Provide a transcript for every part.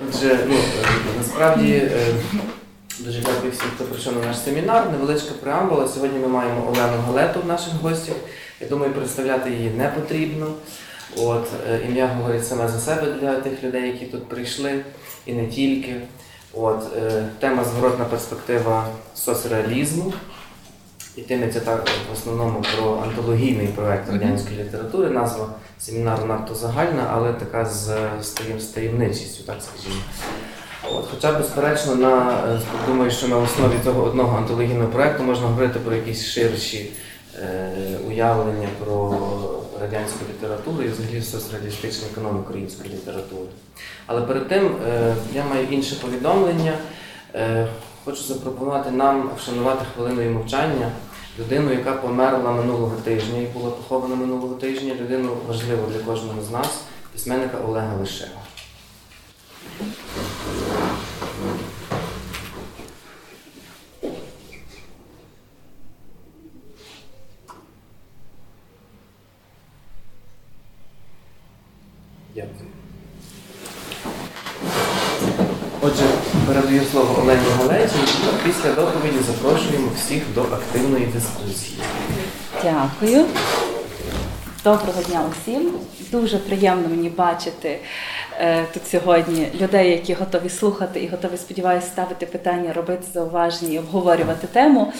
Отже, ну, е, насправді е, дуже дякую всім, хто прийшов на наш семінар. Невеличка преамбула. Сьогодні ми маємо Олену Галету в наших гостях. Я думаю, представляти її не потрібно. От, е, ім'я говорить саме за себе для тих людей, які тут прийшли, і не тільки. От, тема зворотна перспектива соцреалізму. Йтиметься так в основному про антологійний проект радянської літератури. Назва семінару надто загальна, але така з, з, таємничістю, так скажімо. От, хоча, безперечно, на, е, думаю, що на основі цього одного антологійного проекту можна говорити про якісь ширші е, уявлення про радянську літературу і взагалі соцреалістичний канон української літератури. Але перед тим е, я маю інше повідомлення. Е, Хочу запропонувати нам вшанувати хвилиною мовчання людину, яка померла минулого тижня і була похована минулого тижня, людину важливу для кожного з нас, письменника Олега Лишева. Дякую. Отже, передаю слово Олені Галеті, після доповіді запрошуємо всіх до активної дискусії. Дякую. Доброго дня усім. Дуже приємно мені бачити е, тут сьогодні людей, які готові слухати і готові, сподіваюся, ставити питання, робити зауваження і обговорювати тему.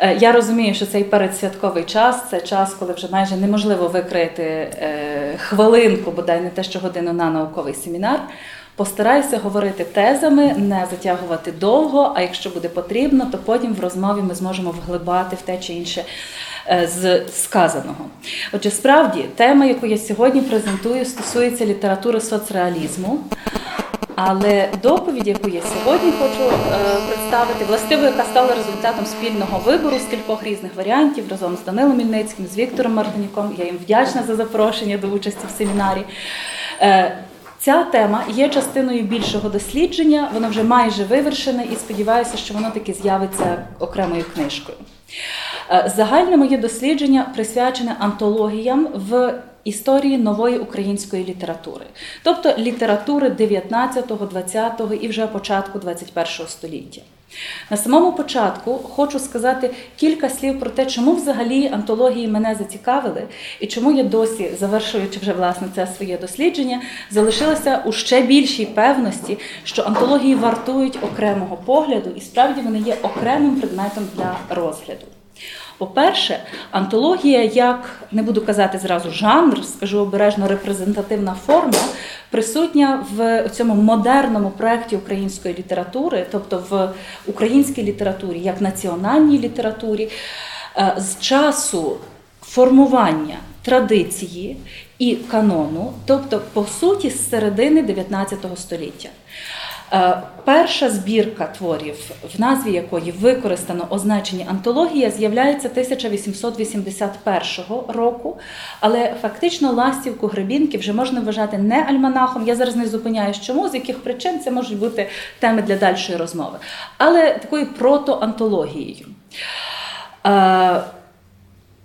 Е, я розумію, що цей передсвятковий час це час, коли вже майже неможливо викрити е, хвилинку, бодай не те, що годину на науковий семінар. Постараюся говорити тезами, не затягувати довго, а якщо буде потрібно, то потім в розмові ми зможемо вглибати в те чи інше е, з сказаного. Отже, справді, тема, яку я сьогодні презентую, стосується літератури соцреалізму. Але доповідь, яку я сьогодні хочу е, представити, властиво, яка стала результатом спільного вибору з кількох різних варіантів разом з Данилом Мільницьким, з Віктором Мартинюком. Я їм вдячна за запрошення до участі в семінарі. Ця тема є частиною більшого дослідження, воно вже майже вивершене, і сподіваюся, що воно таки з'явиться окремою книжкою. Е, Загальне моє дослідження присвячене антологіям в історії нової української літератури, тобто літератури 19, 20 і вже початку 21 століття. На самому початку хочу сказати кілька слів про те, чому взагалі антології мене зацікавили, і чому я досі, завершуючи вже власне це своє дослідження, залишилася у ще більшій певності, що антології вартують окремого погляду, і справді вони є окремим предметом для розгляду. По-перше, антологія, як не буду казати зразу жанр, скажу обережно репрезентативна форма, присутня в цьому модерному проєкті української літератури, тобто в українській літературі, як національній літературі, е, з часу формування традиції і канону, тобто, по суті, з середини 19 століття. Е, Перша збірка творів, в назві якої використано означення антологія, з'являється 1881 року, але фактично ластівку Гребінки вже можна вважати не альманахом. Я зараз не зупиняюсь, чому, з яких причин це можуть бути теми для дальшої розмови, але такою протоантологією.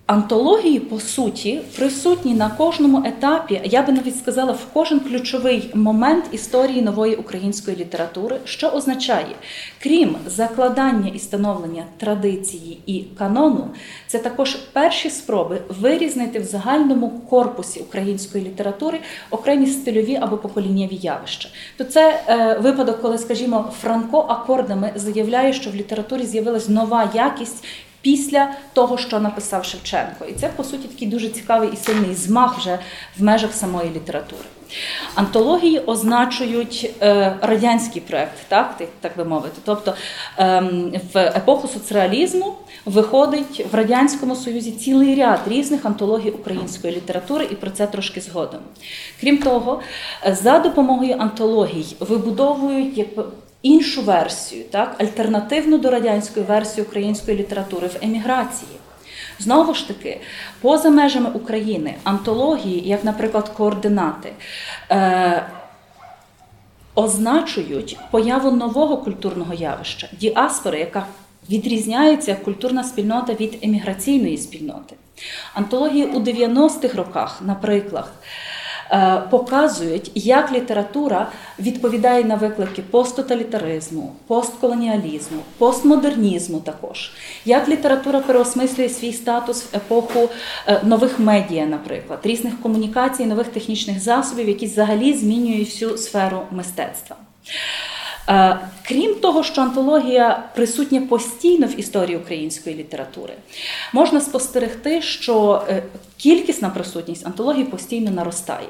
Антології, по суті, присутні на кожному етапі, я би навіть сказала, в кожен ключовий момент історії нової української літератури, що означає, крім закладання і становлення традиції і канону, це також перші спроби вирізнити в загальному корпусі української літератури окремі стильові або поколіннєві явища. То це е, випадок, коли, скажімо, Франко акордами заявляє, що в літературі з'явилась нова якість після того, що написав Шевченко. І це, по суті, такий дуже цікавий і сильний змах вже в межах самої літератури. Антології означують е, радянський проект, так, так, би мовити. Тобто ем, в епоху соцреалізму виходить в Радянському Союзі цілий ряд різних антологій української літератури, і про це трошки згодом. Крім того, е, за допомогою антологій вибудовують іншу версію, так, альтернативну до радянської версії української літератури в еміграції. Знову ж таки, поза межами України антології, як, наприклад, координати, е, означують появу нового культурного явища діаспори, яка відрізняється як культурна спільнота від еміграційної спільноти. Антології у 90-х роках, наприклад, показують, як література відповідає на виклики посттоталітаризму, постколоніалізму, постмодернізму також. Як література переосмислює свій статус в епоху е, нових медіа, наприклад, різних комунікацій, нових технічних засобів, які взагалі змінюють всю сферу мистецтва. Е, Крім того, що антологія присутня постійно в історії української літератури, можна спостерегти, що е, кількісна присутність антології постійно наростає.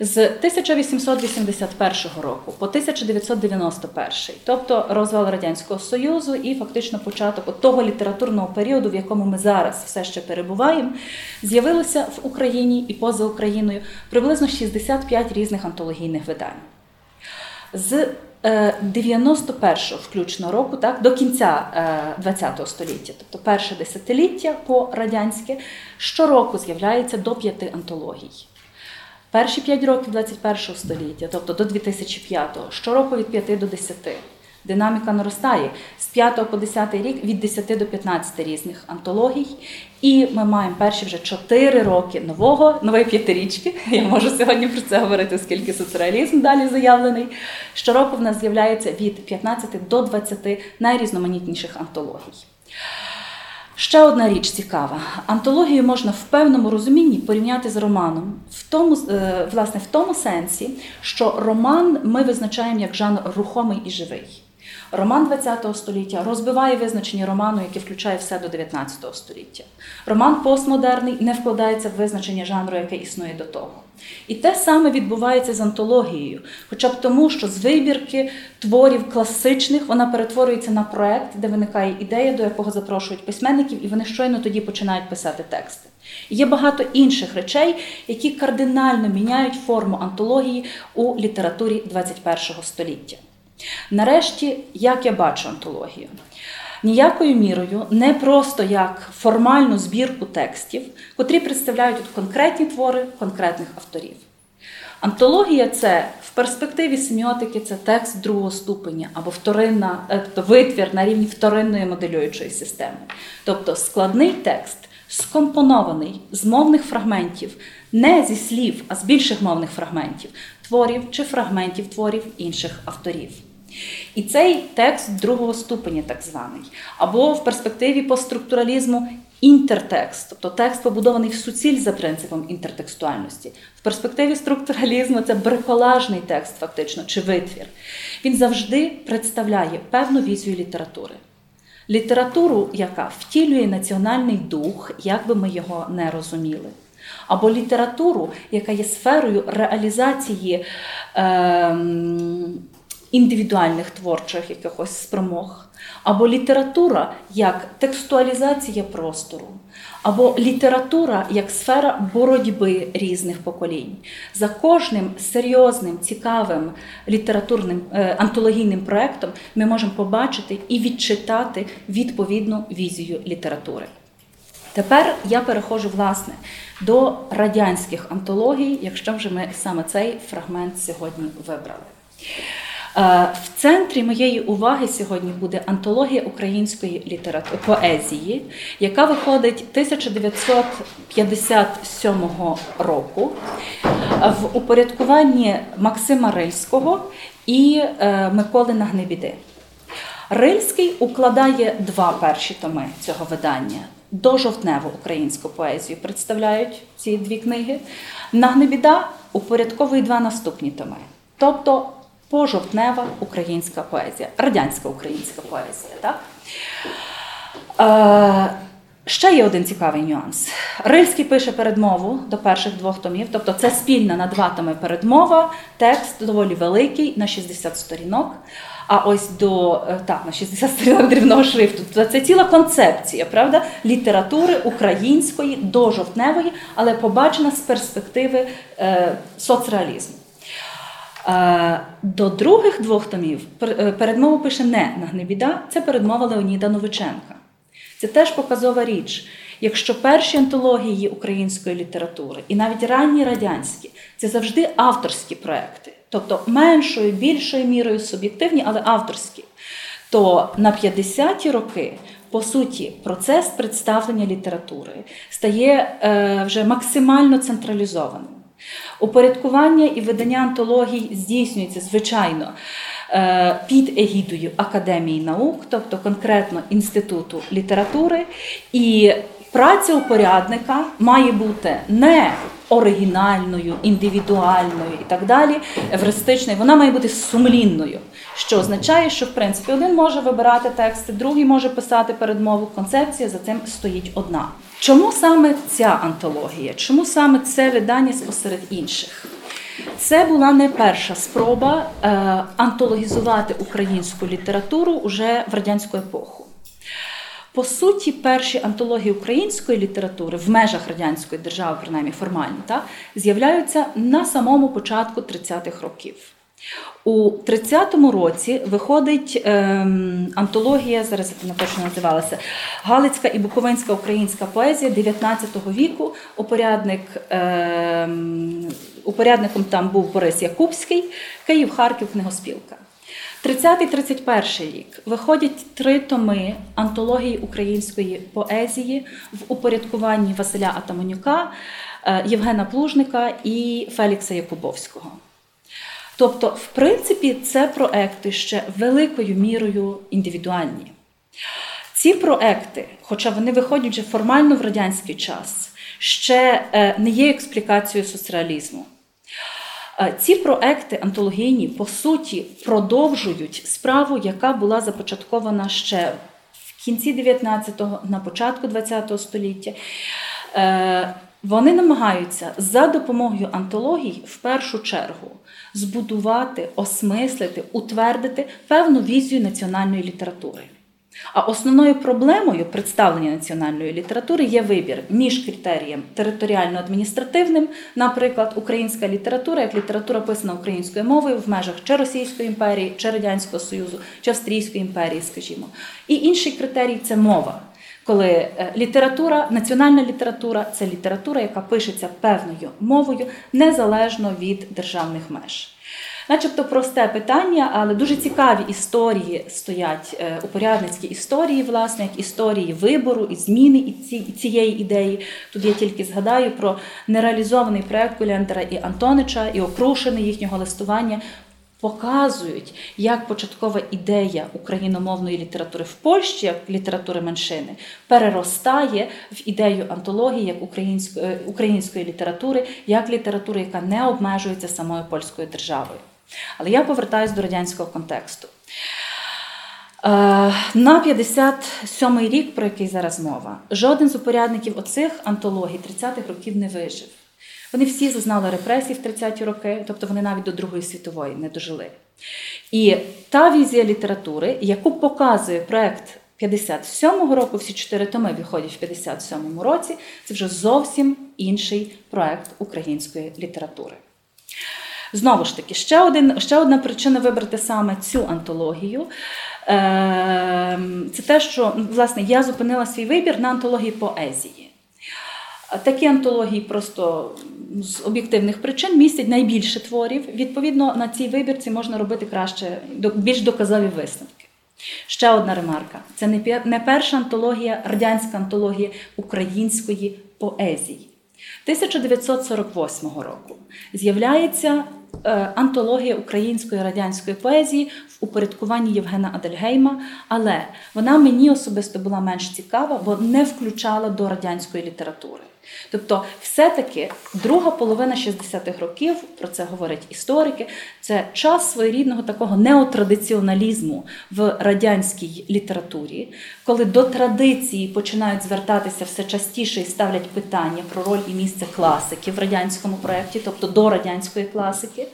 З 1881 року по 1991, тобто розвал Радянського Союзу і фактично початок того літературного періоду, в якому ми зараз все ще перебуваємо, з'явилося в Україні і поза Україною приблизно 65 різних антологійних видань. З 91-го включно року, так, до кінця ХХ століття, тобто перше десятиліття по радянське, щороку з'являється до п'яти антологій. Перші п'ять років 21 століття, тобто до 2005-го, щороку від 5 до 10. Динаміка наростає з 5 по 10 рік від 10 до 15 різних антологій. І ми маємо перші вже 4 роки нового, нової п'ятирічки. Я можу сьогодні про це говорити, оскільки соцреалізм далі заявлений. Щороку в нас з'являється від 15 до 20 найрізноманітніших антологій. Ще одна річ цікава. Антологію можна в певному розумінні порівняти з романом, в тому, е, власне, в тому сенсі, що роман ми визначаємо як жанр рухомий і живий. Роман ХХ століття розбиває визначення роману, яке включає все до 19 століття. Роман постмодерний не вкладається в визначення жанру, яке існує до того. І те саме відбувається з антологією, хоча б тому, що з вибірки творів класичних вона перетворюється на проект, де виникає ідея, до якого запрошують письменників, і вони щойно тоді починають писати тексти. Є багато інших речей, які кардинально міняють форму антології у літературі ХХ століття. Нарешті, як я бачу антологію, ніякою мірою не просто як формальну збірку текстів, котрі представляють конкретні твори конкретних авторів. Антологія це в перспективі семіотики це текст другого ступеня або вторинна, тобто витвір на рівні вторинної моделюючої системи. Тобто складний текст, скомпонований з мовних фрагментів, не зі слів, а з більших мовних фрагментів, творів чи фрагментів творів інших авторів. І цей текст другого ступеня, так званий, або в перспективі постструктуралізму інтертекст, тобто текст побудований в суціль за принципом інтертекстуальності. В перспективі структуралізму це бриколажний текст, фактично, чи витвір. Він завжди представляє певну візію літератури. Літературу, яка втілює національний дух, як би ми його не розуміли. Або літературу, яка є сферою реалізації е, індивідуальних творчих якихось спромог, або література як текстуалізація простору, або література як сфера боротьби різних поколінь. За кожним серйозним, цікавим літературним е, антологійним проєктом ми можемо побачити і відчитати відповідну візію літератури. Тепер я переходжу власне до радянських антологій, якщо вже ми саме цей фрагмент сьогодні вибрали. Е, в центрі моєї уваги сьогодні буде антологія української літератури поезії, яка виходить 1957 року в упорядкуванні Максима Рильського і е, Миколи Нагнебіди. Рильський укладає два перші томи цього видання. Дожовтневу українську поезію представляють ці дві книги. Нагнебіда упорядковує два наступні томи. Тобто пожовтнева українська поезія, радянська українська поезія. Так? Е, Ще є один цікавий нюанс. Рильський пише передмову до перших двох томів, тобто це спільна на два томи передмова, текст доволі великий, на 60 сторінок. А ось до е, так, на 60 сторінок дрібного шрифту. Тобто це ціла концепція, правда, літератури української дожовтневої, але побачена з перспективи е, соцреалізму. Е, до других двох томів е, передмову пише не Нагнебіда, це передмова Леоніда Новиченка. Це теж показова річ. Якщо перші антології української літератури, і навіть ранні радянські, це завжди авторські проекти, тобто меншою, більшою мірою суб'єктивні, але авторські, то на 50-ті роки, по суті, процес представлення літератури стає е, вже максимально централізованим. Упорядкування і видання антологій здійснюється, звичайно, е, під егідою Академії наук, тобто конкретно Інституту літератури. І праця упорядника має бути не оригінальною, індивідуальною і так далі, евристичною, вона має бути сумлінною, що означає, що в принципі один може вибирати тексти, другий може писати передмову. Концепція за цим стоїть одна. Чому саме ця антологія? Чому саме це видання спосеред інших? Це була не перша спроба е, антологізувати українську літературу уже в радянську епоху. По суті, перші антології української літератури в межах радянської держави, принаймні формальні, так, з'являються на самому початку 30-х років. У 30-му році виходить ем, антологія, зараз це не точно називалася, Галицька і Буковинська українська поезія 19 віку. Упорядник, ем, упорядником там був Борис Якубський, Київ, Харків, книгоспілка. 30-31 рік виходять три томи антології української поезії в упорядкуванні Василя Атаманюка, е, Євгена Плужника і Фелікса Якубовського. Тобто, в принципі, це проекти ще великою мірою індивідуальні. Ці проекти, хоча вони виходять вже формально в радянський час, ще е, не є експлікацією соцреалізму. Е, Ці проекти антологійні, по суті, продовжують справу, яка була започаткована ще в кінці 19-го, на початку 20-го століття. Е, Вони намагаються за допомогою антологій в першу чергу збудувати, осмислити, утвердити певну візію національної літератури. А основною проблемою представлення національної літератури є вибір між критерієм територіально-адміністративним, наприклад, українська література, як література писана українською мовою в межах чи Російської імперії, чи Радянського Союзу, чи Австрійської імперії, скажімо. І інший критерій це мова. Коли е, література, національна література це література, яка пишеться певною мовою незалежно від державних меж. Начебто просте питання, але дуже цікаві історії стоять е, упорядницькі історії, власне, як історії вибору і зміни і ці- цієї ідеї. Тут я тільки згадаю про нереалізований проект Кулянтера і Антонича і окрушене їхнього листування. Показують, як початкова ідея україномовної літератури в Польщі, як літератури меншини, переростає в ідею антології як української, е, української літератури, як літератури, яка не обмежується самою польською державою. Але я повертаюся до радянського контексту. Е, На 57-й рік, про який зараз мова, жоден з упорядників оцих антологій 30-х років не вижив. Вони всі зазнали репресій в 30-ті роки, тобто вони навіть до Другої світової не дожили. І та візія літератури, яку показує проект 57-го року, всі чотири томи виходять в 57-му році, це вже зовсім інший проект української літератури. Знову ж таки, ще, один, ще одна причина вибрати саме цю антологію. Ем, Це те, що ну, власне я зупинила свій вибір на антології поезії. Такі антології просто з об'єктивних причин містять найбільше творів. Відповідно, на цій вибірці можна робити краще, більш доказові висновки. Ще одна ремарка: це не перша антологія, радянська антологія української поезії. 1948 року з'являється е, антологія української радянської поезії в упорядкуванні Євгена Адельгейма, але вона мені особисто була менш цікава, бо не включала до радянської літератури. Тобто, все-таки друга половина 60-х років, про це говорять історики, це час своєрідного такого неотрадиціоналізму в радянській літературі, коли до традиції починають звертатися все частіше і ставлять питання про роль і місце класики в радянському проєкті, тобто до радянської класики.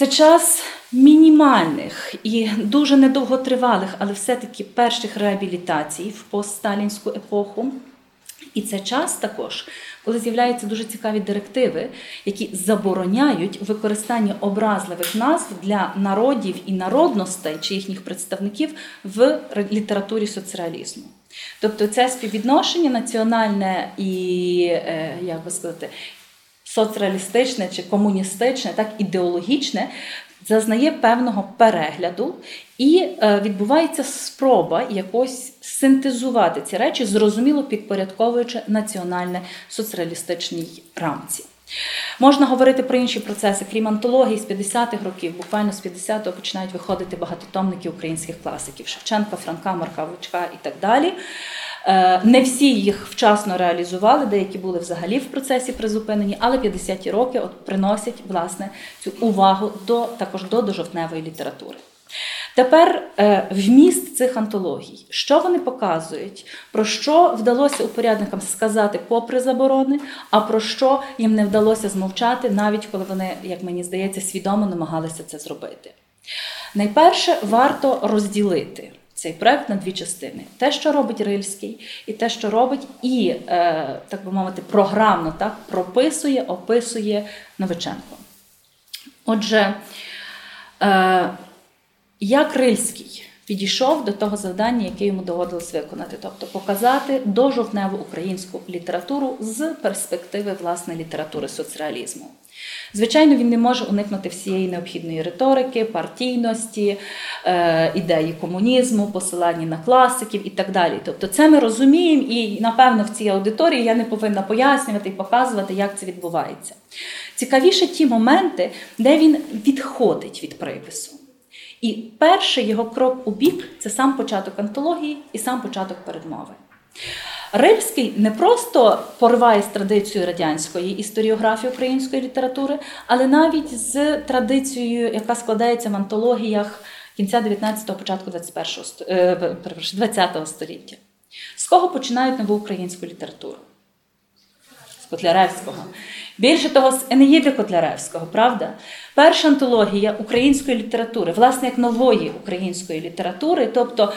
Це час мінімальних і дуже недовготривалих, але все-таки перших реабілітацій в постсталінську епоху. І це час також, коли з'являються дуже цікаві директиви, які забороняють використання образливих назв для народів і народностей чи їхніх представників в літературі соцреалізму. Тобто це співвідношення національне і, е, як би сказати, соцреалістичне чи комуністичне, так ідеологічне, зазнає певного перегляду, і е, відбувається спроба якось синтезувати ці речі, зрозуміло підпорядковуючи національне соцреалістичній рамці. Можна говорити про інші процеси, крім антології з 50-х років, буквально з 50-го починають виходити багатотомники українських класиків Шевченка, Франка, Марка Вучка і так далі. Е, Не всі їх вчасно реалізували, деякі були взагалі в процесі призупинені, але 50-ті роки от приносять власне цю увагу до також до дожовтневої літератури. Тепер е, вміст цих антологій, що вони показують, про що вдалося упорядникам сказати попри заборони, а про що їм не вдалося змовчати, навіть коли вони, як мені здається, свідомо намагалися це зробити. Найперше варто розділити цей проект на дві частини: те, що робить Рильський, і те, що робить, і, е, так би мовити, програмно так, прописує, описує Новиченко. Отже, е, як Рильський підійшов до того завдання, яке йому доводилось виконати, тобто показати дожовтневу українську літературу з перспективи власне літератури соцреалізму. Звичайно, він не може уникнути всієї необхідної риторики, партійності, е, ідеї комунізму, посилання на класиків і так далі. Тобто, це ми розуміємо, і напевно в цій аудиторії я не повинна пояснювати і показувати, як це відбувається. Цікавіше ті моменти, де він відходить від припису. І перший його крок у бік це сам початок антології і сам початок передмови. Рильський не просто пориває з традицією радянської історіографії української літератури, але навіть з традицією, яка складається в антологіях кінця 19-го, початку 21-го, 20-го століття. З кого починають нову українську літературу? З Котляревського. Більше того, з Енеїди Котляревського, правда? Перша антологія української літератури, власне, як нової української літератури. Тобто,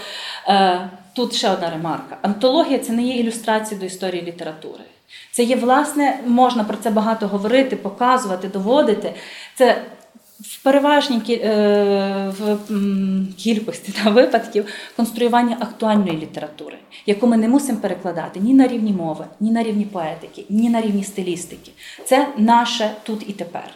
е, тут ще одна ремарка: антологія це не є ілюстрація до історії літератури. Це є, власне, можна про це багато говорити, показувати, доводити. Це в переважній в кількості та, випадків конструювання актуальної літератури, яку ми не мусимо перекладати ні на рівні мови, ні на рівні поетики, ні на рівні стилістики. Це наше тут і тепер.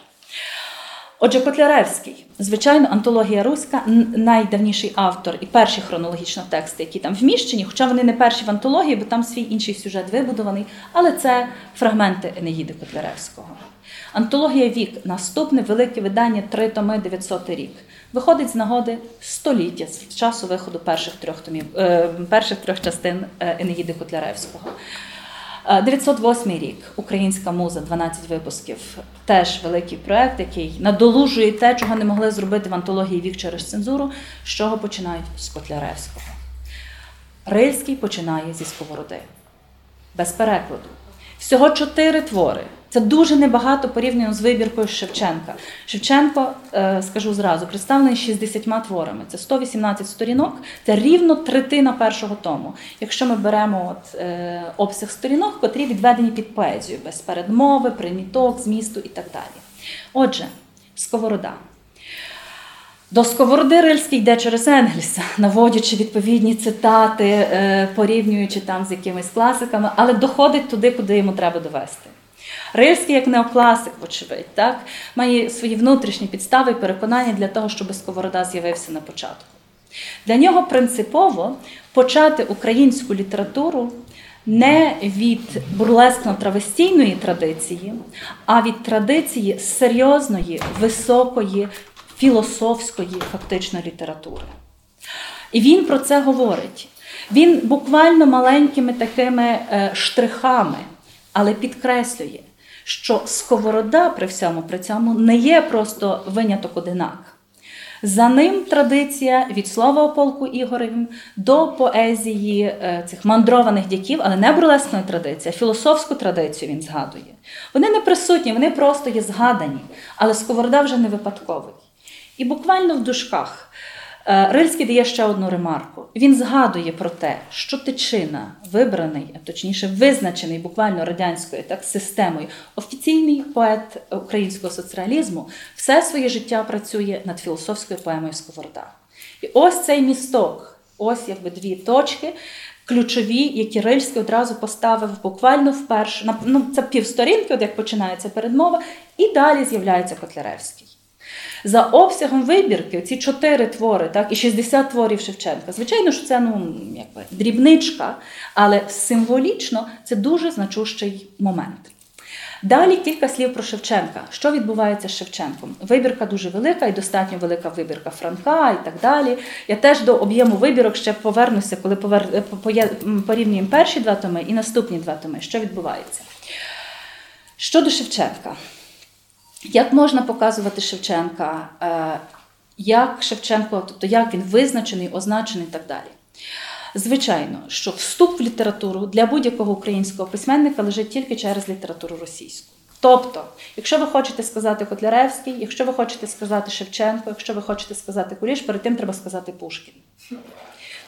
Отже, Котляревський, звичайно, антологія Руська найдавніший автор і перші хронологічно тексти, які там вміщені, хоча вони не перші в антології, бо там свій інший сюжет вибудований, але це фрагменти Енеїди Котляревського. Антологія Вік наступне велике видання три томи 900 рік. Виходить з нагоди століття з часу виходу перших трьох томів, е, перших трьох частин е, Енеїди Котляревського. 908 рік Українська муза, 12 випусків. Теж великий проект, який надолужує те, чого не могли зробити в антології вік через цензуру, з чого починають з Котляревського. Рильський починає зі сковороди, без перекладу. Всього чотири твори. Це дуже небагато порівняно з вибіркою Шевченка. Шевченко, е, скажу зразу, представлений 60 творами. Це 118 сторінок, це рівно третина першого тому. Якщо ми беремо от, е, обсяг сторінок, котрі відведені під поезію, без передмови, приміток, змісту і так далі. Отже, сковорода. До Сковороди Рильський йде через Енгельса, наводячи відповідні цитати, е, порівнюючи там з якимись класиками, але доходить туди, куди йому треба довести. Рильський, як неокласик, вочевидь, так, має свої внутрішні підстави і переконання для того, щоб Сковорода з'явився на початку. Для нього принципово почати українську літературу не від бурлескно-травестійної традиції, а від традиції серйозної, високої, філософської фактично літератури. І він про це говорить. Він буквально маленькими такими е, штрихами, але підкреслює, що сковорода при всьому при цьому не є просто виняток одинак. За ним традиція від слова полку Ігоревим до поезії е, цих мандрованих дяків, але не бурлескної традиції, а філософську традицію він згадує. Вони не присутні, вони просто є згадані, але сковорода вже не випадковий. І буквально в дужках Е, Рильський дає ще одну ремарку. Він згадує про те, що тичина, вибраний, а точніше, визначений буквально радянською так, системою, офіційний поет українського соціалізму, все своє життя працює над філософською поемою Сковорода. І ось цей місток, ось якби дві точки. Ключові, які Рильський одразу поставив буквально вперше. Ну, Це півсторінки, от як починається передмова, і далі з'являється Котляревський. За обсягом вибірки, ці чотири твори, так, і 60 творів Шевченка. Звичайно, що це ну, якби, дрібничка, але символічно це дуже значущий момент. Далі кілька слів про Шевченка. Що відбувається з Шевченком? Вибірка дуже велика і достатньо велика вибірка Франка і так далі. Я теж до об'єму вибірок ще повернуся, коли повер... порівнюємо перші два томи і наступні два томи. Що відбувається? Щодо Шевченка, як можна показувати Шевченка, е, як Шевченко, тобто як він визначений, означений і так далі. Звичайно, що вступ в літературу для будь-якого українського письменника лежить тільки через літературу російську. Тобто, якщо ви хочете сказати Котляревський, якщо ви хочете сказати Шевченко, якщо ви хочете сказати Куліш, перед тим треба сказати Пушкін.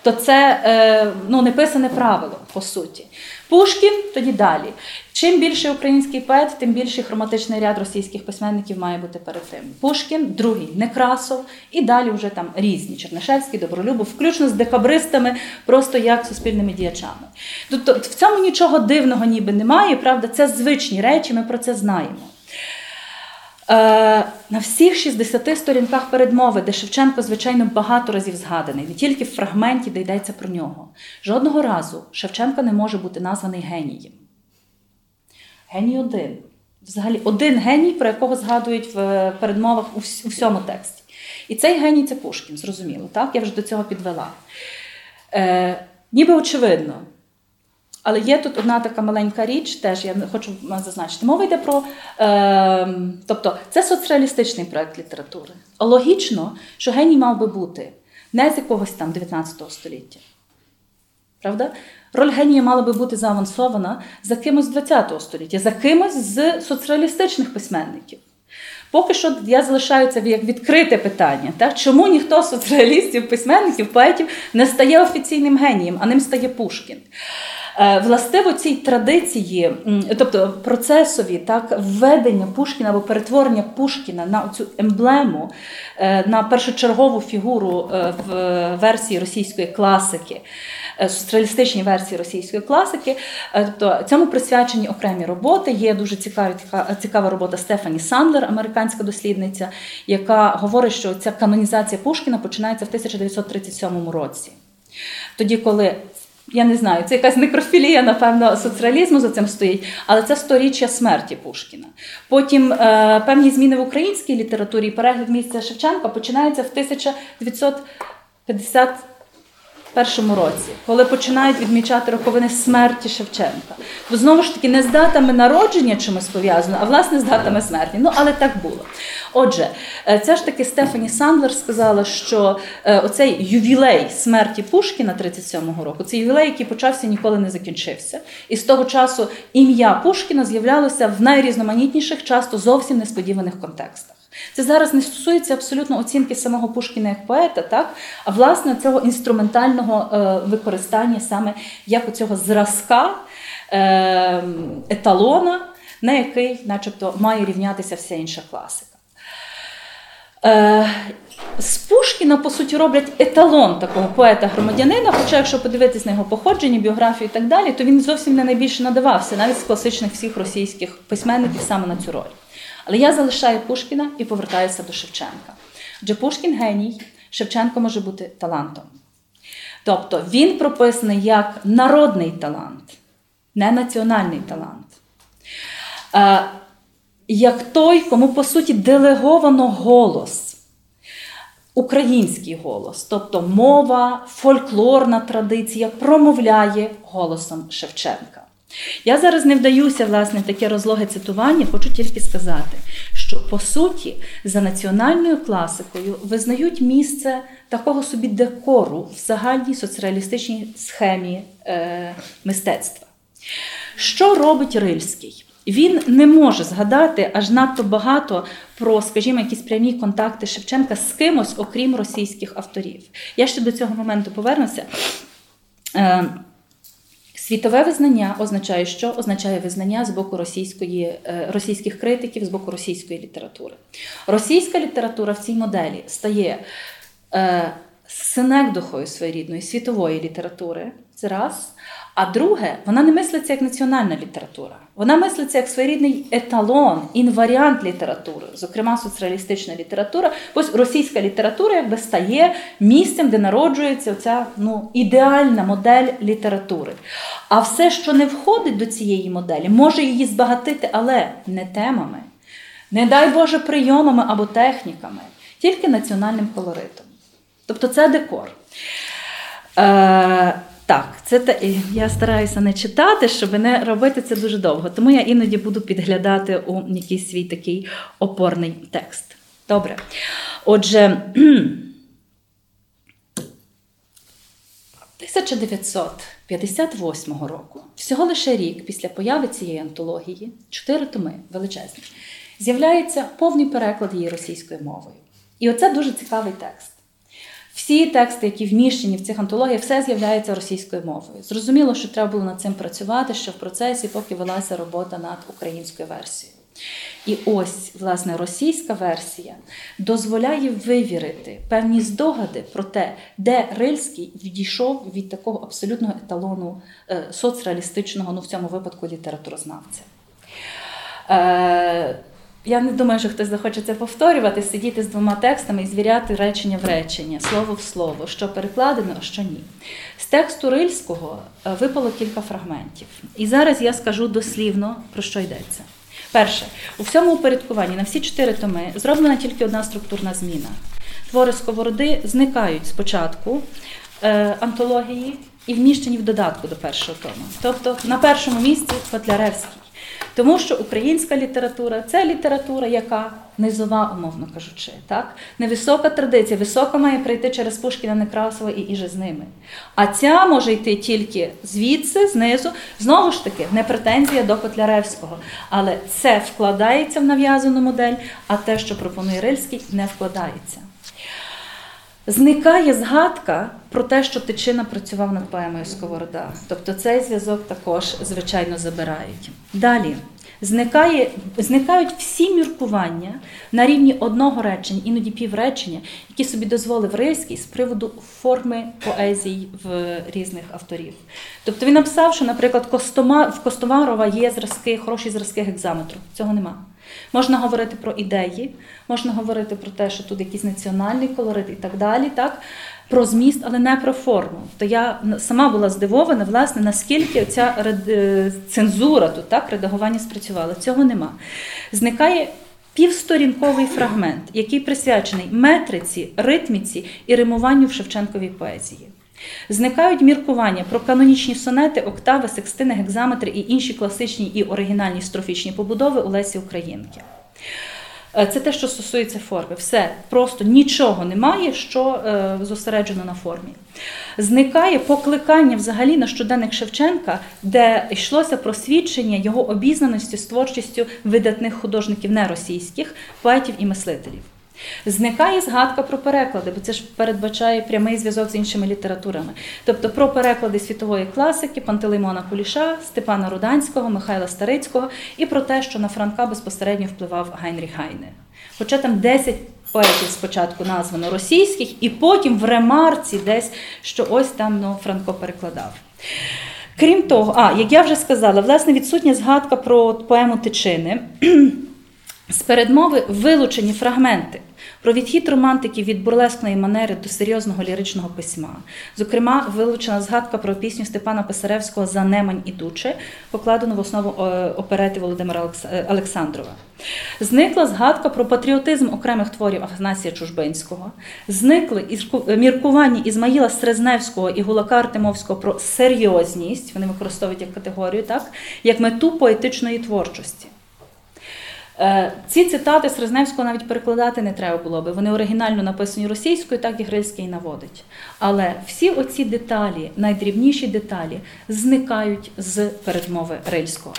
То це е, ну, неписане правило, по суті. Пушкін тоді далі. Чим більше український поет, тим більший хроматичний ряд російських письменників має бути перед тим. Пушкін, другий Некрасов, і далі вже там різні Чернишевський, Добролюбов, включно з декабристами, просто як суспільними діячами. Тобто в цьому нічого дивного ніби немає, правда, це звичні речі, ми про це знаємо. Е, на всіх 60 сторінках передмови, де Шевченко, звичайно, багато разів згаданий, не тільки в фрагменті, де йдеться про нього. Жодного разу Шевченко не може бути названий генієм. Геній один. Взагалі, один геній, про якого згадують в передмовах у у всьому тексті. І цей геній це Пушкін, зрозуміло, так? Я вже до цього підвела. Е, ніби очевидно. Але є тут одна така маленька річ, теж я хочу зазначити. Мова йде про. Е, тобто, це соцреалістичний проект літератури. Логічно, що геній мав би бути не з якогось там 19 століття. Правда? Роль генія мала би бути заавансована за кимось з 20 століття, за кимось з соцреалістичних письменників. Поки що я залишаю це як відкрите питання. Так? Чому ніхто з соцреалістів, письменників, поетів не стає офіційним генієм, а ним стає Пушкін? Е, Властиво цій традиції, тобто процесові так, введення Пушкіна або перетворення Пушкіна на цю емблему, е, на першочергову фігуру е, в версії російської класики, соціалістичній версії російської класики. Тобто цьому присвячені окремі роботи. Є дуже цікава, цікава робота Стефані Сандлер, американська дослідниця, яка говорить, що ця канонізація Пушкіна починається в 1937 році. Тоді, коли я не знаю, це якась некрофілія, напевно, соціалізму за цим стоїть, але це сторіччя смерті Пушкіна. Потім е, певні зміни в українській літературі перегляд місця Шевченка починається в 1951 році, коли починають відмічати роковини смерті Шевченка. Бо знову ж таки не з датами народження чимось пов'язано, а власне з датами смерті. Ну, але так було. Отже, е, це ж таки Стефані Сандлер сказала, що е, оцей ювілей смерті Пушкіна 37-го року, це ювілей, який почався ніколи не закінчився. І з того часу ім'я Пушкіна з'являлося в найрізноманітніших, часто зовсім несподіваних контекстах. Це зараз не стосується абсолютно оцінки самого Пушкіна як поета, так? а власне цього інструментального е, використання саме як у цього зразка, е, еталона, на який, начебто, має рівнятися вся інша класика. Е, з Пушкіна, по суті, роблять еталон такого поета-громадянина. Хоча, якщо подивитись на його походження, біографію і так далі, то він зовсім не найбільше надавався, навіть з класичних всіх російських письменників саме на цю роль. Але я залишаю Пушкіна і повертаюся до Шевченка. Адже Пушкін геній, Шевченко може бути талантом. Тобто він прописаний як народний талант, не національний талант. Е, як той, кому по суті делеговано голос, український голос, тобто мова, фольклорна традиція промовляє голосом Шевченка. Я зараз не вдаюся власне в таке розлоге цитування, хочу тільки сказати, що по суті за національною класикою визнають місце такого собі декору в загальній соціалістичній схемі е, мистецтва. Що робить Рильський? Він не може згадати аж надто багато про, скажімо, якісь прямі контакти Шевченка з кимось, окрім російських авторів. Я ще до цього моменту повернуся. Е, Світове визнання означає, що означає визнання з боку російської, е, російських критиків, з боку російської літератури. Російська література в цій моделі стає е, синекдухою своєрідної світової літератури. Це раз. А друге, вона не мислиться як національна література. Вона мислиться як своєрідний еталон, інваріант літератури, зокрема соціалістична література. Ось російська література якби стає місцем, де народжується ця ну, ідеальна модель літератури. А все, що не входить до цієї моделі, може її збагатити, але не темами, не дай Боже, прийомами або техніками, тільки національним колоритом. Тобто це декор. Е, так, це те, я стараюся не читати, щоб не робити це дуже довго. Тому я іноді буду підглядати у якийсь свій такий опорний текст. Добре. Отже, 1958 року, всього лише рік після появи цієї антології, чотири томи величезні, з'являється повний переклад її російською мовою. І оце дуже цікавий текст. Всі тексти, які вміщені в цих антологіях, все з'являється російською мовою. Зрозуміло, що треба було над цим працювати ще в процесі, поки велася робота над українською версією. І ось, власне, російська версія дозволяє вивірити певні здогади про те, де Рильський відійшов від такого абсолютного еталону е, соцреалістичного, ну в цьому випадку літературознавця. Я не думаю, що хтось захоче це повторювати, сидіти з двома текстами і звіряти речення в речення, слово в слово, що перекладено, а що ні. З тексту Рильського е, випало кілька фрагментів. І зараз я скажу дослівно, про що йдеться. Перше, у всьому упорядкуванні на всі чотири томи зроблена тільки одна структурна зміна. Твори сковороди зникають спочатку е, антології і вміщені в додатку до першого тому. Тобто на першому місці Котляревський. Тому що українська література це література, яка низова, умовно кажучи, так невисока традиція, висока має прийти через Пушкіна, Некрасова і іже з ними. А ця може йти тільки звідси, знизу. Знову ж таки, не претензія до Котляревського, але це вкладається в нав'язану модель, а те, що пропонує Рильський, не вкладається. Зникає згадка про те, що Тичина працював над поемою Сковорода. Тобто цей зв'язок також, звичайно, забирають. Далі зникає, зникають всі міркування на рівні одного речення, іноді півречення, які собі дозволив Рильський з приводу форми поезій в різних авторів. Тобто він написав, що, наприклад, Костома, в Костомарова є зразки, хороші зразки гекзаметру. Цього нема. Можна говорити про ідеї, можна говорити про те, що тут якийсь національний колорит і так далі, так? про зміст, але не про форму. То я сама була здивована, власне, наскільки ця ред... цензура тут так, редагування спрацювала. Цього нема. Зникає півсторінковий фрагмент, який присвячений метриці, ритміці і римуванню в Шевченковій поезії. Зникають міркування про канонічні сонети, октави, секстини, гекзаметри і інші класичні і оригінальні строфічні побудови у Лесі Українки. Е, це те, що стосується форми. Все, просто нічого немає, що е, зосереджено на формі. Зникає покликання взагалі на щоденник Шевченка, де йшлося про свідчення його обізнаності з творчістю видатних художників неросійських, поетів і мислителів. Зникає згадка про переклади, бо це ж передбачає прямий зв'язок з іншими літературами. Тобто про переклади світової класики Пантелеймона Куліша, Степана Руданського, Михайла Старицького і про те, що на Франка безпосередньо впливав Гайнріх Гайне. Хоча там 10 поетів спочатку названо російських, і потім в ремарці десь, що ось там ну, Франко перекладав. Крім того, а як я вже сказала, власне відсутня згадка про поему Тичини. З передмови вилучені фрагменти про відхід романтики від бурлескної манери до серйозного ліричного письма. Зокрема, вилучена згадка про пісню Степана Писаревського За Немань ідуче, покладену в основу е, оперети Володимира е, Олександрова. Зникла згадка про патріотизм окремих творів Афанасія Чужбинського, зникли міркування Ізмаїла Срезневського і Гулака Артемовського про серйозність, вони використовують як категорію, так, як мету поетичної творчості. Е, ці цитати Срезневського навіть перекладати не треба було би. Вони оригінально написані російською, так і Грильський наводить. Але всі оці деталі, найдрібніші деталі, зникають з передмови Рильського.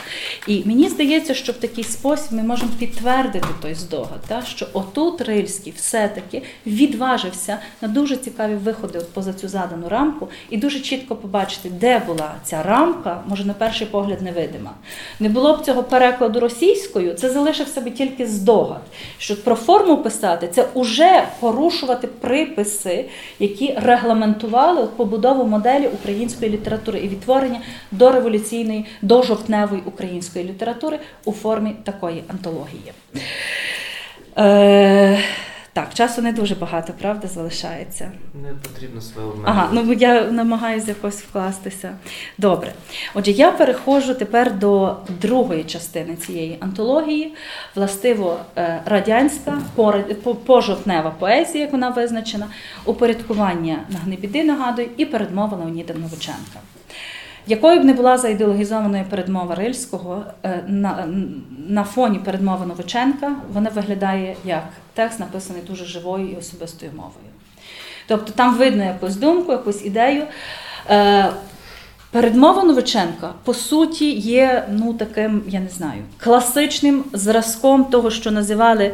І мені здається, що в такий спосіб ми можемо підтвердити той здогад, та, що отут Рильський все-таки відважився на дуже цікаві виходи поза цю задану рамку, і дуже чітко побачити, де була ця рамка, може на перший погляд невидима. Не було б цього перекладу російською, це залишився себе тільки здогад, що про форму писати це вже порушувати приписи, які регламентували побудову моделі української літератури і відтворення дореволюційної, дожовтневої української літератури у формі такої антології. Е, так, часу не дуже багато, правда, залишається. Не потрібно своє Ага, ну я намагаюся якось вкластися. Добре. Отже, я переходжу тепер до другої частини цієї антології, властиво е, радянська пожовтнева поезія, як вона визначена, упорядкування на Гнебіди, нагадую, і передмова Леоніда Новиченка. Якою б не була заідеологізованою передмова Рильського, е, на, на фоні передмови Новиченка вона виглядає як текст, написаний дуже живою і особистою мовою. Тобто там видно якусь думку, якусь ідею. Е, Передмова Новиченка, по суті, є ну, таким, я не знаю, класичним зразком того, що називали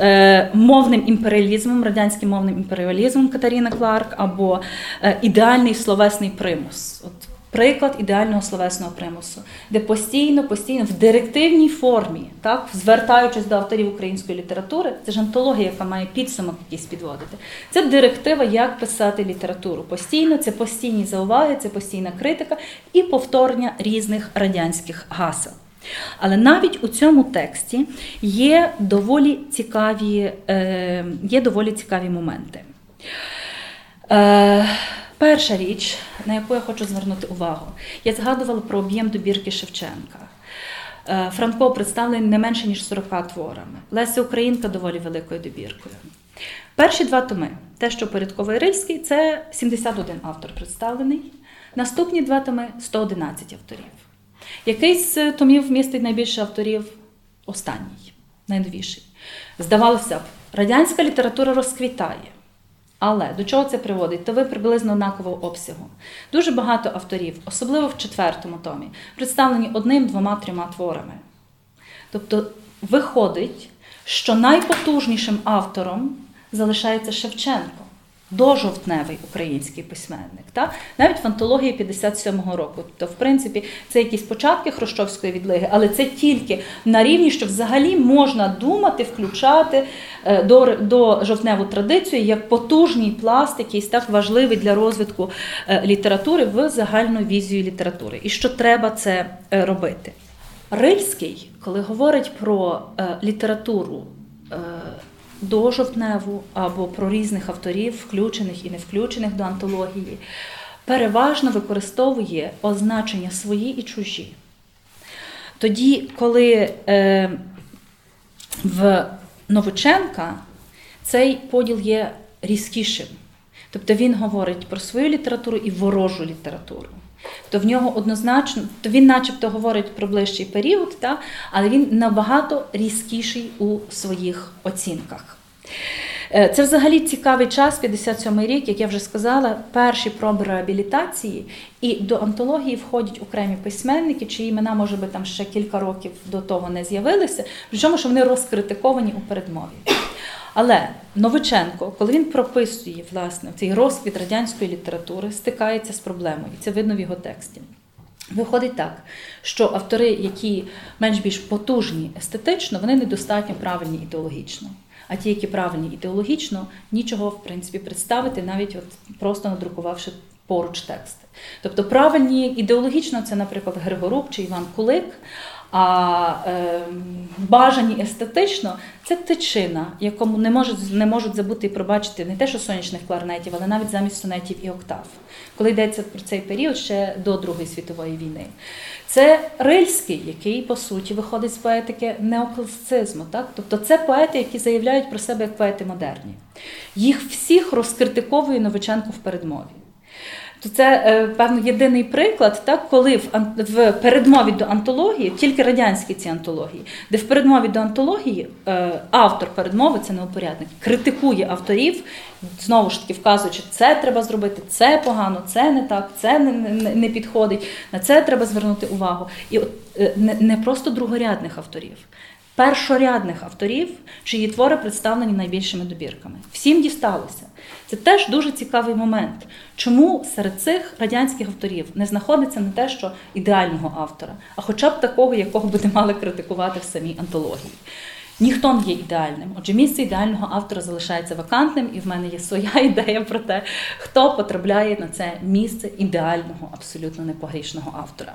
е, мовним імперіалізмом, радянським мовним імперіалізмом Катаріна Кларк, або е, ідеальний словесний примус. От приклад ідеального словесного примусу, де постійно, постійно в директивній формі, так, звертаючись до авторів української літератури, це ж антологія, яка має підсумок якийсь підводити. Це директива, як писати літературу. Постійно, це постійні зауваги, це постійна критика і повторення різних радянських гасел. Але навіть у цьому тексті є доволі цікаві, е, є доволі цікаві моменти. Перша річ, на яку я хочу звернути увагу, я згадувала про об'єм добірки Шевченка. Е, Франко представлений не менше ніж 40 творами. Леся Українка доволі великою добіркою. Перші два томи, те, що порядковий Рильський, це 71 автор представлений. Наступні два томи 111 авторів. Який з томів містить найбільше авторів? Останній, найновіший. Здавалося б, радянська література розквітає. Але до чого це приводить? То ви приблизно однакового обсягу. Дуже багато авторів, особливо в четвертому томі, представлені одним, двома, трьома творами. Тобто виходить, що найпотужнішим автором залишається Шевченко, дожовтневий український письменник. Так? Навіть в антології 57-го року. Тобто, в принципі, це якісь початки Хрущовської відлиги, але це тільки на рівні, що взагалі можна думати, включати е, до, до жовтневу традицію як потужний пласт, якийсь так важливий для розвитку е, літератури в загальну візію літератури. І що треба це е, робити. Рильський, коли говорить про літературу е, дожовтневу або про різних авторів, включених і не включених до антології, переважно використовує означення свої і чужі. Тоді, коли е, в Новиченка цей поділ є різкішим. Тобто він говорить про свою літературу і ворожу літературу. То в нього однозначно, то він начебто говорить про ближчий період, та, але він набагато різкіший у своїх оцінках. Е, Це взагалі цікавий час, 57-й рік, як я вже сказала, перші проби реабілітації, і до антології входять окремі письменники, чиї імена, може би, там ще кілька років до того не з'явилися, причому що вони розкритиковані у передмові. Але Новиченко, коли він прописує власне цей розквіт радянської літератури, стикається з проблемою, і це видно в його тексті. Виходить так, що автори, які менш більш потужні естетично, вони недостатньо правильні ідеологічно. А ті, які правильні ідеологічно, нічого в принципі представити, навіть от просто надрукувавши поруч тексти. Тобто правильні ідеологічно це, наприклад, Григоруб чи Іван Кулик. А е, бажані естетично це тичина, якому не можуть не можуть забути і пробачити не те, що сонячних кларнетів, але навіть замість сонетів і октав, коли йдеться про цей період ще до Другої світової війни. Це Рильський, який по суті виходить з поетики неокласицизму. Так? Тобто це поети, які заявляють про себе як поети модерні. Їх всіх розкритиковує Новиченко в передмові. То це, е, певно, єдиний приклад, так, коли в, в передмові до антології, тільки радянські ці антології, де в передмові до антології е, автор передмови, це неупорядник, критикує авторів, знову ж таки вказуючи, це треба зробити, це погано, це не так, це не, не, не підходить, на це треба звернути увагу. І от, е, не, не просто другорядних авторів. першорядних авторів, чиї твори представлені найбільшими добірками. Всім дісталося. Це теж дуже цікавий момент. Чому серед цих радянських авторів не знаходиться не те, що ідеального автора, а хоча б такого, якого би не мали критикувати в самій антології. Ніхто не є ідеальним. Отже, місце ідеального автора залишається вакантним, і в мене є своя ідея про те, хто потрапляє на це місце ідеального, абсолютно непогрішного автора.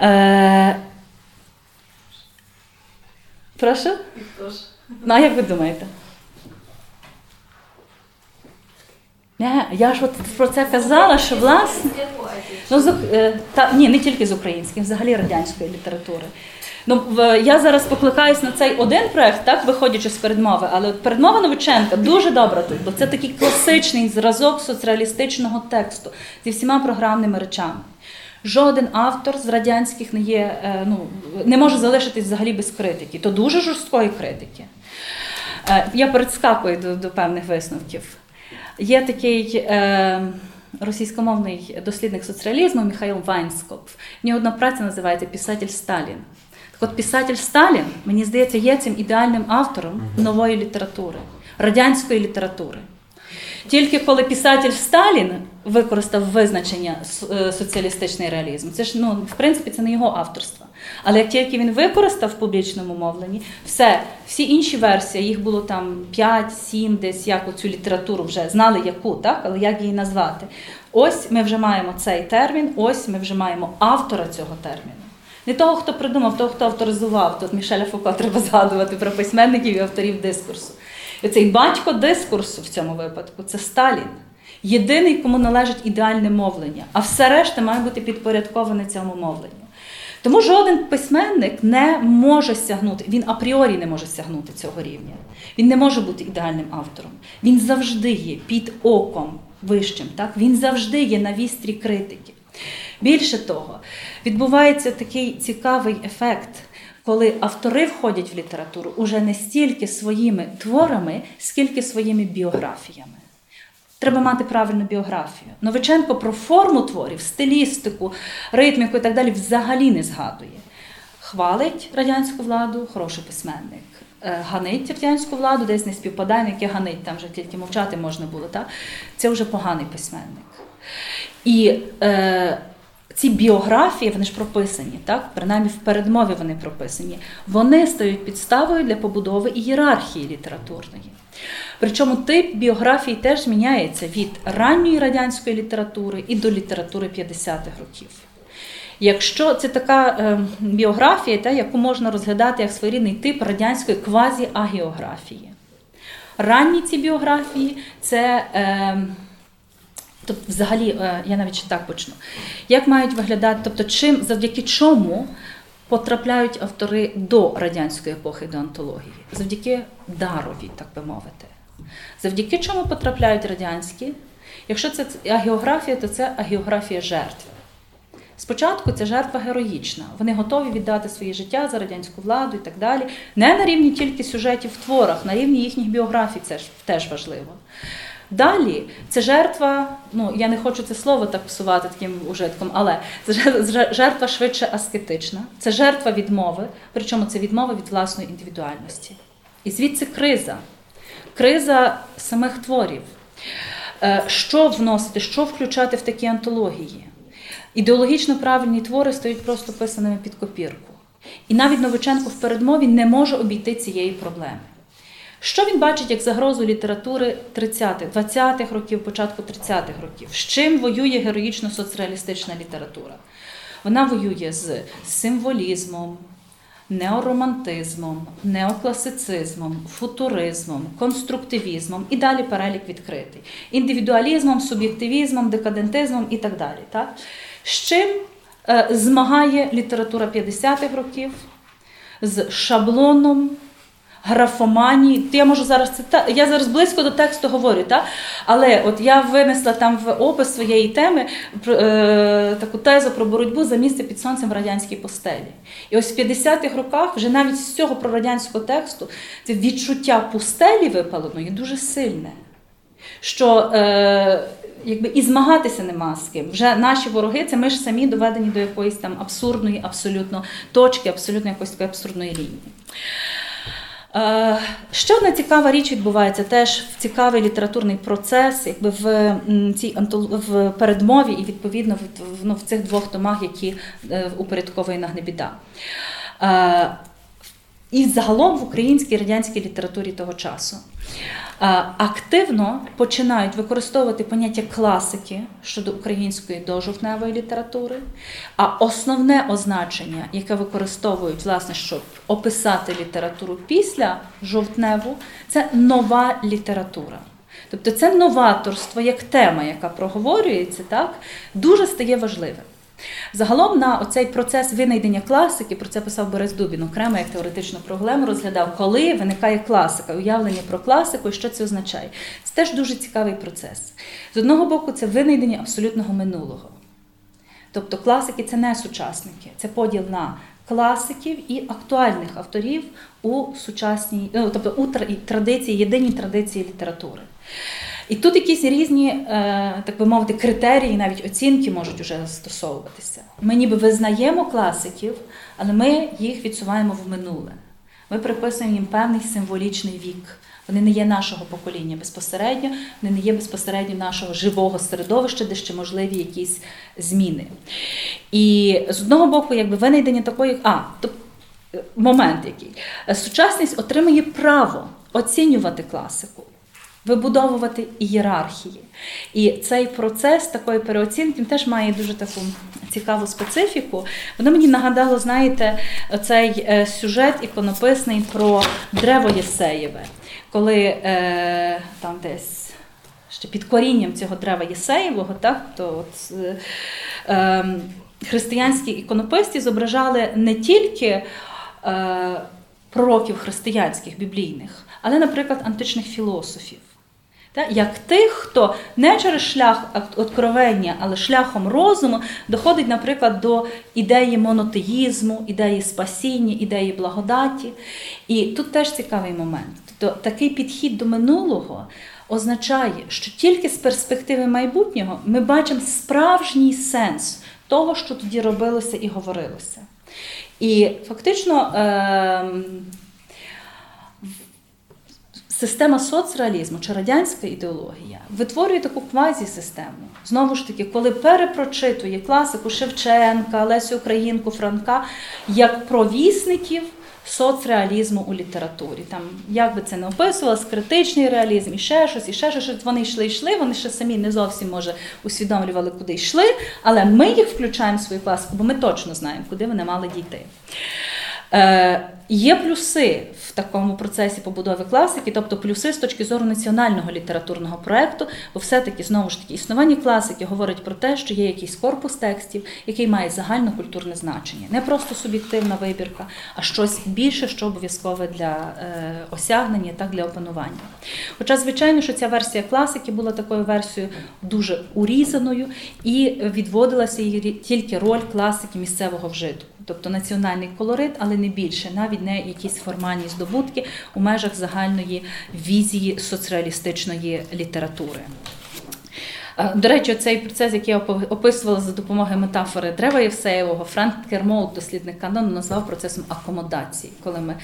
Е... Прошу? Ну, а як ви думаєте? Не, я ж от про це казала, що власне. Ну, з, е, та, ні, не тільки з українським, взагалі радянської літератури. Ну, я зараз покликаюсь на цей один проект, так, виходячи з передмови, але передмова Новиченка дуже добра тут, бо це такий класичний зразок соцреалістичного тексту зі всіма програмними речами. Жоден автор з радянських не є, е, ну, не може залишитись взагалі без критики, то дуже жорсткої критики. Е, я перескакую до, до певних висновків. Є такий е, російськомовний дослідник соціалізму Михайло Вайнскоп. В нього одна праця називається Писатель Сталін. Так от писатель Сталін, мені здається, є цим ідеальним автором нової літератури, радянської літератури. Тільки коли писатель Сталін використав визначення е, соціалістичний реалізм, це ж ну, в принципі це не його авторство. Але як тільки він використав в публічному мовленні, все, всі інші версії, їх було там 5, 7, десь як оцю літературу вже знали яку, так, але як її назвати. Ось ми вже маємо цей термін, ось ми вже маємо автора цього терміну. Не того, хто придумав, того, хто авторизував. Тут Мішеля Фуко треба згадувати про письменників і авторів дискурсу. І цей батько дискурсу в цьому випадку це Сталін. Єдиний, кому належить ідеальне мовлення, а все решта має бути підпорядковане цьому мовленню. Тому жоден письменник не може сягнути, він апріорі не може сягнути цього рівня. Він не може бути ідеальним автором. Він завжди є під оком вищим, так? він завжди є на вістрі критики. Більше того, відбувається такий цікавий ефект, коли автори входять в літературу уже не стільки своїми творами, скільки своїми біографіями. Треба мати правильну біографію. Новиченко про форму творів, стилістику, ритміку і так далі взагалі не згадує. Хвалить радянську владу, хороший письменник. Е, ганить радянську владу, десь не співпадає, на яке ганить, там вже тільки мовчати можна було. Так? Це вже поганий письменник. І е, ці біографії, вони ж прописані, так? принаймні в передмові вони прописані, вони стають підставою для побудови ієрархії літературної. Причому тип біографії теж зміняється від ранньої радянської літератури і до літератури 50-х років. Якщо це така е, біографія, та, яку можна розглядати як своєрідний тип радянської квазі-агіографії. Ранні ці біографії це. Е, Тобто, взагалі, е, я навіть так почну. Як мають виглядати, тобто, чим, завдяки чому потрапляють автори до радянської епохи до антології? Завдяки дарові, так би мовити. Завдяки чому потрапляють радянські? Якщо це агіографія, то це агіографія жертв. Спочатку це жертва героїчна. Вони готові віддати своє життя за радянську владу і так далі. Не на рівні тільки сюжетів в творах, на рівні їхніх біографій це ж теж важливо. Далі це жертва, ну я не хочу це слово так псувати таким ужитком, але це жертва швидше аскетична, це жертва відмови, причому це відмова від власної індивідуальності. І звідси криза, криза самих творів. Е, що вносити, що включати в такі антології? Ідеологічно правильні твори стають просто писаними під копірку. І навіть Новиченко в передмові не може обійти цієї проблеми. Що він бачить як загрозу літератури 30-х, 20-х років, початку 30-х років? З чим воює героїчно соцреалістична література? Вона воює з символізмом, неоромантизмом, неокласицизмом, футуризмом, конструктивізмом і далі перелік відкритий, індивідуалізмом, суб'єктивізмом, декадентизмом і так далі. Так? З чим е, змагає література 50-х років? З шаблоном графоманії. Я можу зараз це я зараз близько до тексту говорю, та? але от я винесла там в опис своєї теми е, таку тезу про боротьбу за місце під сонцем в радянській постелі. І ось в 50-х роках вже навіть з цього прорадянського тексту це відчуття пустелі випаленої дуже сильне. Що е, якби і змагатися нема з ким. Вже наші вороги це ми ж самі доведені до якоїсь там абсурдної, абсолютно точки, абсолютно якоїсь такої абсурдної лінії. Е, Ще одна цікава річ відбувається теж в цікавий літературний процес, якби в цій в передмові і відповідно в, ну, в цих двох томах, які е, упорядковує Нагнебіда. І загалом в українській радянській літературі того часу. Активно починають використовувати поняття класики щодо української дожовтневої літератури, а основне означення, яке використовують, власне, щоб описати літературу після жовтневу, це нова література. Тобто це новаторство як тема, яка проговорюється, так, дуже стає важливим. Загалом на оцей процес винайдення класики, про це писав Борис Дубін окремо як теоретичну проблему, розглядав, коли виникає класика, уявлення про класику і що це означає. Це теж дуже цікавий процес. З одного боку, це винайдення абсолютного минулого. Тобто класики це не сучасники, це поділ на класиків і актуальних авторів у сучасній, ну, тобто у традиції, єдиній традиції літератури. І тут якісь різні, е, так би мовити, критерії, навіть оцінки можуть вже застосовуватися. Ми ніби визнаємо класиків, але ми їх відсуваємо в минуле. Ми приписуємо їм певний символічний вік. Вони не є нашого покоління безпосередньо, вони не є безпосередньо нашого живого середовища, де ще можливі якісь зміни. І з одного боку, якби винайдення такої, а, то момент який. Сучасність отримує право оцінювати класику вибудовувати ієрархії. І цей процес такої переоцінки теж має дуже таку цікаву специфіку. Воно мені нагадало, знаєте, цей е, сюжет іконописний про древо Єсеєве, коли е, там десь. Ще під корінням цього дерева Єсеєвого, так, то от, е, е, християнські іконописці зображали не тільки е, пророків християнських, біблійних, але, наприклад, античних філософів. Як тих, хто не через шлях откровення, але шляхом розуму доходить, наприклад, до ідеї монотеїзму, ідеї спасіння, ідеї благодаті. І тут теж цікавий момент. Тобто такий підхід до минулого означає, що тільки з перспективи майбутнього ми бачимо справжній сенс того, що тоді робилося і говорилося. І фактично. Е- Система соцреалізму чи радянська ідеологія витворює таку квазі-систему. Знову ж таки, коли перепрочитує класику Шевченка, Лесю Українку, Франка як провісників соцреалізму у літературі. Там, як би це не описувалось, критичний реалізм, і ще щось, і ще щось. Вони йшли, йшли, вони ще самі не зовсім може усвідомлювали, куди йшли, але ми їх включаємо в свою класику, бо ми точно знаємо, куди вони мали дійти. Е, Є плюси в такому процесі побудови класики, тобто плюси з точки зору національного літературного проєкту, бо все-таки знову ж таки існування класики говорить про те, що є якийсь корпус текстів, який має загальнокультурне значення, не просто суб'єктивна вибірка, а щось більше, що обов'язкове для е, осягнення, так для опанування. Хоча, звичайно, що ця версія класики була такою версією дуже урізаною і відводилася їй тільки роль класики місцевого вжитку тобто національний колорит, але не більше, навіть не якісь формальні здобутки у межах загальної візії соцреалістичної літератури. До речі, цей процес, який я описувала за допомогою метафори Древа Євсеєвого, Франк Кермоут, дослідник канону, назвав процесом акомодації, коли ми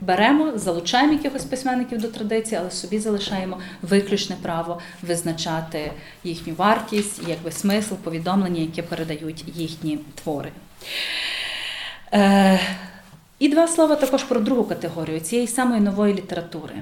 беремо, залучаємо якихось письменників до традиції, але собі залишаємо виключне право визначати їхню вартість, якби смисл, повідомлення, яке передають їхні твори. І два слова також про другу категорію цієї самої нової літератури.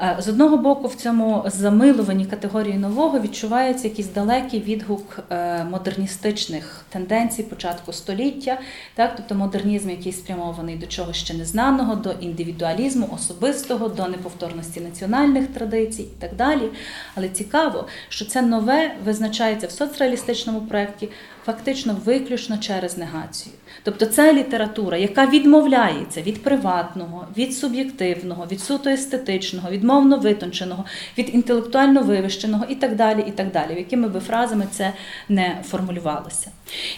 Е, з одного боку, в цьому замилуванні категорії нового відчувається якийсь далекий відгук е, модерністичних тенденцій початку століття, так? тобто модернізм, який спрямований до чогось ще незнаного, до індивідуалізму, особистого, до неповторності національних традицій і так далі. Але цікаво, що це нове визначається в соцреалістичному проєкті фактично виключно через негацію. Тобто це література, яка відмовляється від приватного, від суб'єктивного, від суто естетичного, від мовно витонченого, від інтелектуально вивищеного і так далі, і так далі, якими би фразами це не формулювалося.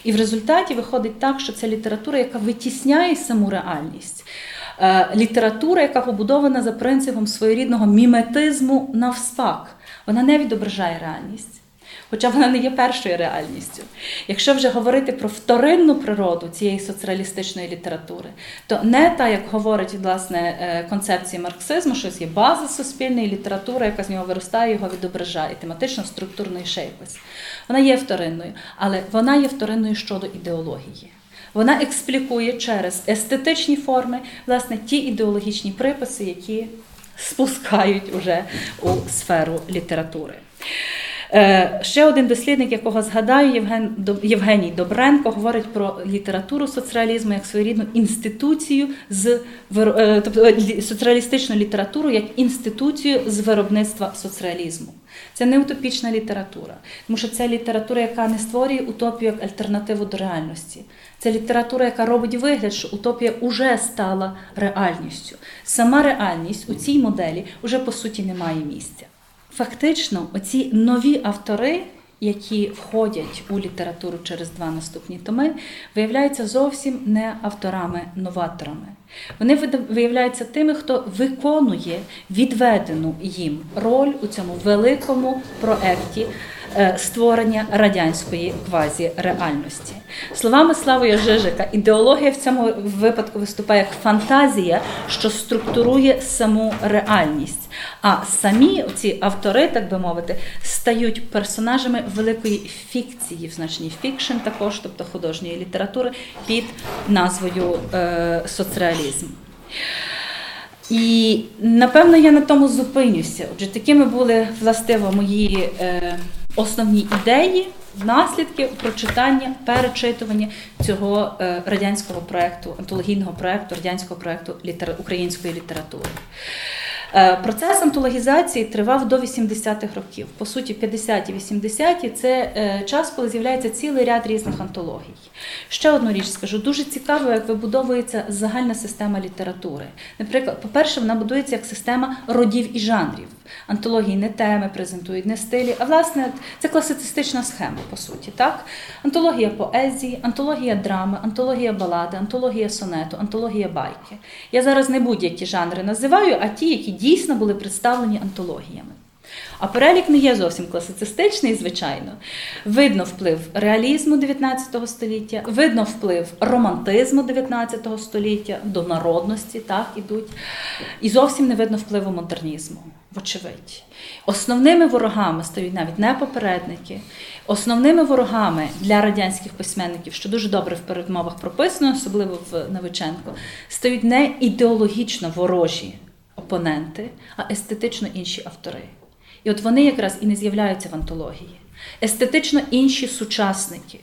І в результаті виходить так, що це література, яка витісняє саму реальність. Література, яка побудована за принципом своєрідного міметизму навспак, вона не відображає реальність. Хоча вона не є першою реальністю. Якщо вже говорити про вторинну природу цієї соціалістичної літератури, то не та, як говорить власне е, концепція марксизму, що є база суспільної літератури, яка з нього виростає, його відображає, тематично структурний шейпис. Вона є вторинною, але вона є вторинною щодо ідеології. Вона експлікує через естетичні форми власне ті ідеологічні приписи, які спускають уже у сферу літератури. Е, ще один дослідник, якого згадаю, Євген Євгеній Добренко, говорить про літературу соціалізму як своєрідну інституцію з е, тобто соціалістичну літературу як інституцію з виробництва соціалізму. Це не утопічна література, тому що це література, яка не створює утопію як альтернативу до реальності. Це література, яка робить вигляд, що утопія вже стала реальністю. Сама реальність у цій моделі вже по суті не має місця. Фактично, оці нові автори, які входять у літературу через два наступні томи, виявляються зовсім не авторами-новаторами. Вони виявляються тими, хто виконує відведену їм роль у цьому великому проекті створення радянської квазі-реальності. Словами Славою Жижика, ідеологія в цьому випадку виступає як фантазія, що структурує саму реальність. А самі ці автори, так би мовити, стають персонажами великої фікції, в значенні фікшн, також, тобто художньої літератури, під назвою е, соцреалізм. І напевно я на тому зупинюся. Отже, такими були властиво мої. Е, основні ідеї, наслідки прочитання, перечитування цього е, радянського проекту, антологійного проекту, радянського проекту української літератури. Е, процес антологізації тривав до 80-х років. По суті, 50-ті, 80-ті – це е, час, коли з'являється цілий ряд різних антологій. Ще одну річ скажу: дуже цікаво, як вибудовується загальна система літератури. Наприклад, по-перше, вона будується як система родів і жанрів. Антології не теми презентують, не стилі, а власне це класицистична схема, по суті. так? Антологія поезії, антологія драми, антологія балади, антологія сонету, антологія байки. Я зараз не будь-які жанри називаю, а ті, які дійсно були представлені антологіями. А перелік не є зовсім класицистичний, звичайно. Видно вплив реалізму 19 століття, видно вплив романтизму 19 століття, до народності так ідуть. І зовсім не видно впливу модернізму, вочевидь. Основними ворогами стають навіть не попередники. Основними ворогами для радянських письменників, що дуже добре в передмовах прописано, особливо в Новиченко, стають не ідеологічно ворожі опоненти, а естетично інші автори. І от вони якраз і не з'являються в антології. Естетично інші сучасники.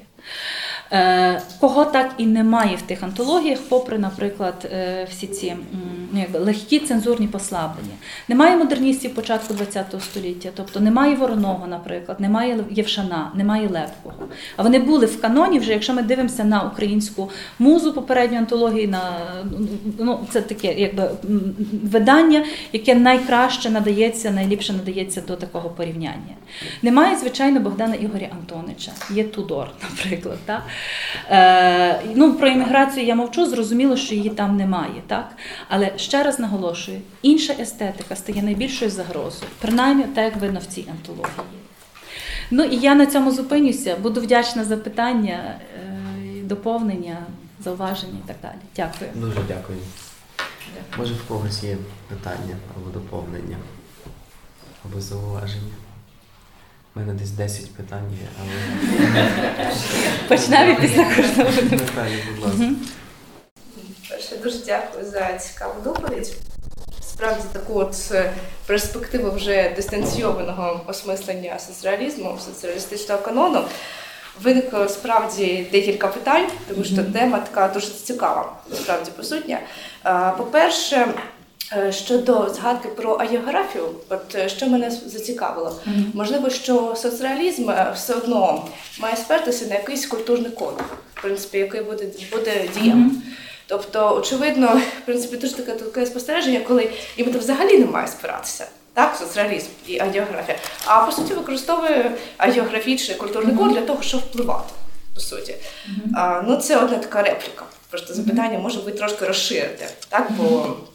Е, кого так і немає в тих антологіях, попри, наприклад, е, всі ці ну, легкі цензурні послаблення. Немає модерністів початку ХХ століття, тобто немає Вороного, наприклад, немає Євшана, немає Лепкого. А вони були в каноні вже, якщо ми дивимося на українську музу попередньої антології, на ну це таке якби видання, яке найкраще надається, найліпше надається до такого порівняння. Немає, звичайно, Богдана Ігоря Антонича, є Тудор, наприклад. Так? Е, ну, Про імміграцію я мовчу, зрозуміло, що її там немає. Так? Але ще раз наголошую, інша естетика стає найбільшою загрозою, принаймні так, як видно в цій антології. Ну і я на цьому зупинюся. Буду вдячна за питання, е, доповнення, зауваження і так далі. Дякую. Дуже дякую. Може, в когось є питання або доповнення, або зауваження. У мене десь 10 питань є, але. Почнемо після кожного. Наталі, будь ласка. Перше, дуже дякую за цікаву доповідь. Справді таку от е, перспективу вже дистанційованого осмислення соціалізму, соціалістичного канону. Виникло справді декілька питань, тому що тема така дуже цікава, справді присутня. По-перше, Е, щодо згадки про агіографію, от е, що мене зацікавило, mm -hmm. можливо, що соцреалізм е, все одно має спертися на якийсь культурний код, в принципі, який буде буде дієм. Mm -hmm. Тобто, очевидно, в принципі, дуже таке таке спостереження, коли їм взагалі не має спиратися. Так, соцреалізм і агіографія. А по суті використовує агіографічний культурний код для того, щоб впливати. По суті. Mm -hmm. а, ну, Це одна така репліка. Просто запитання може бути трошки розширити. Так, бо Е,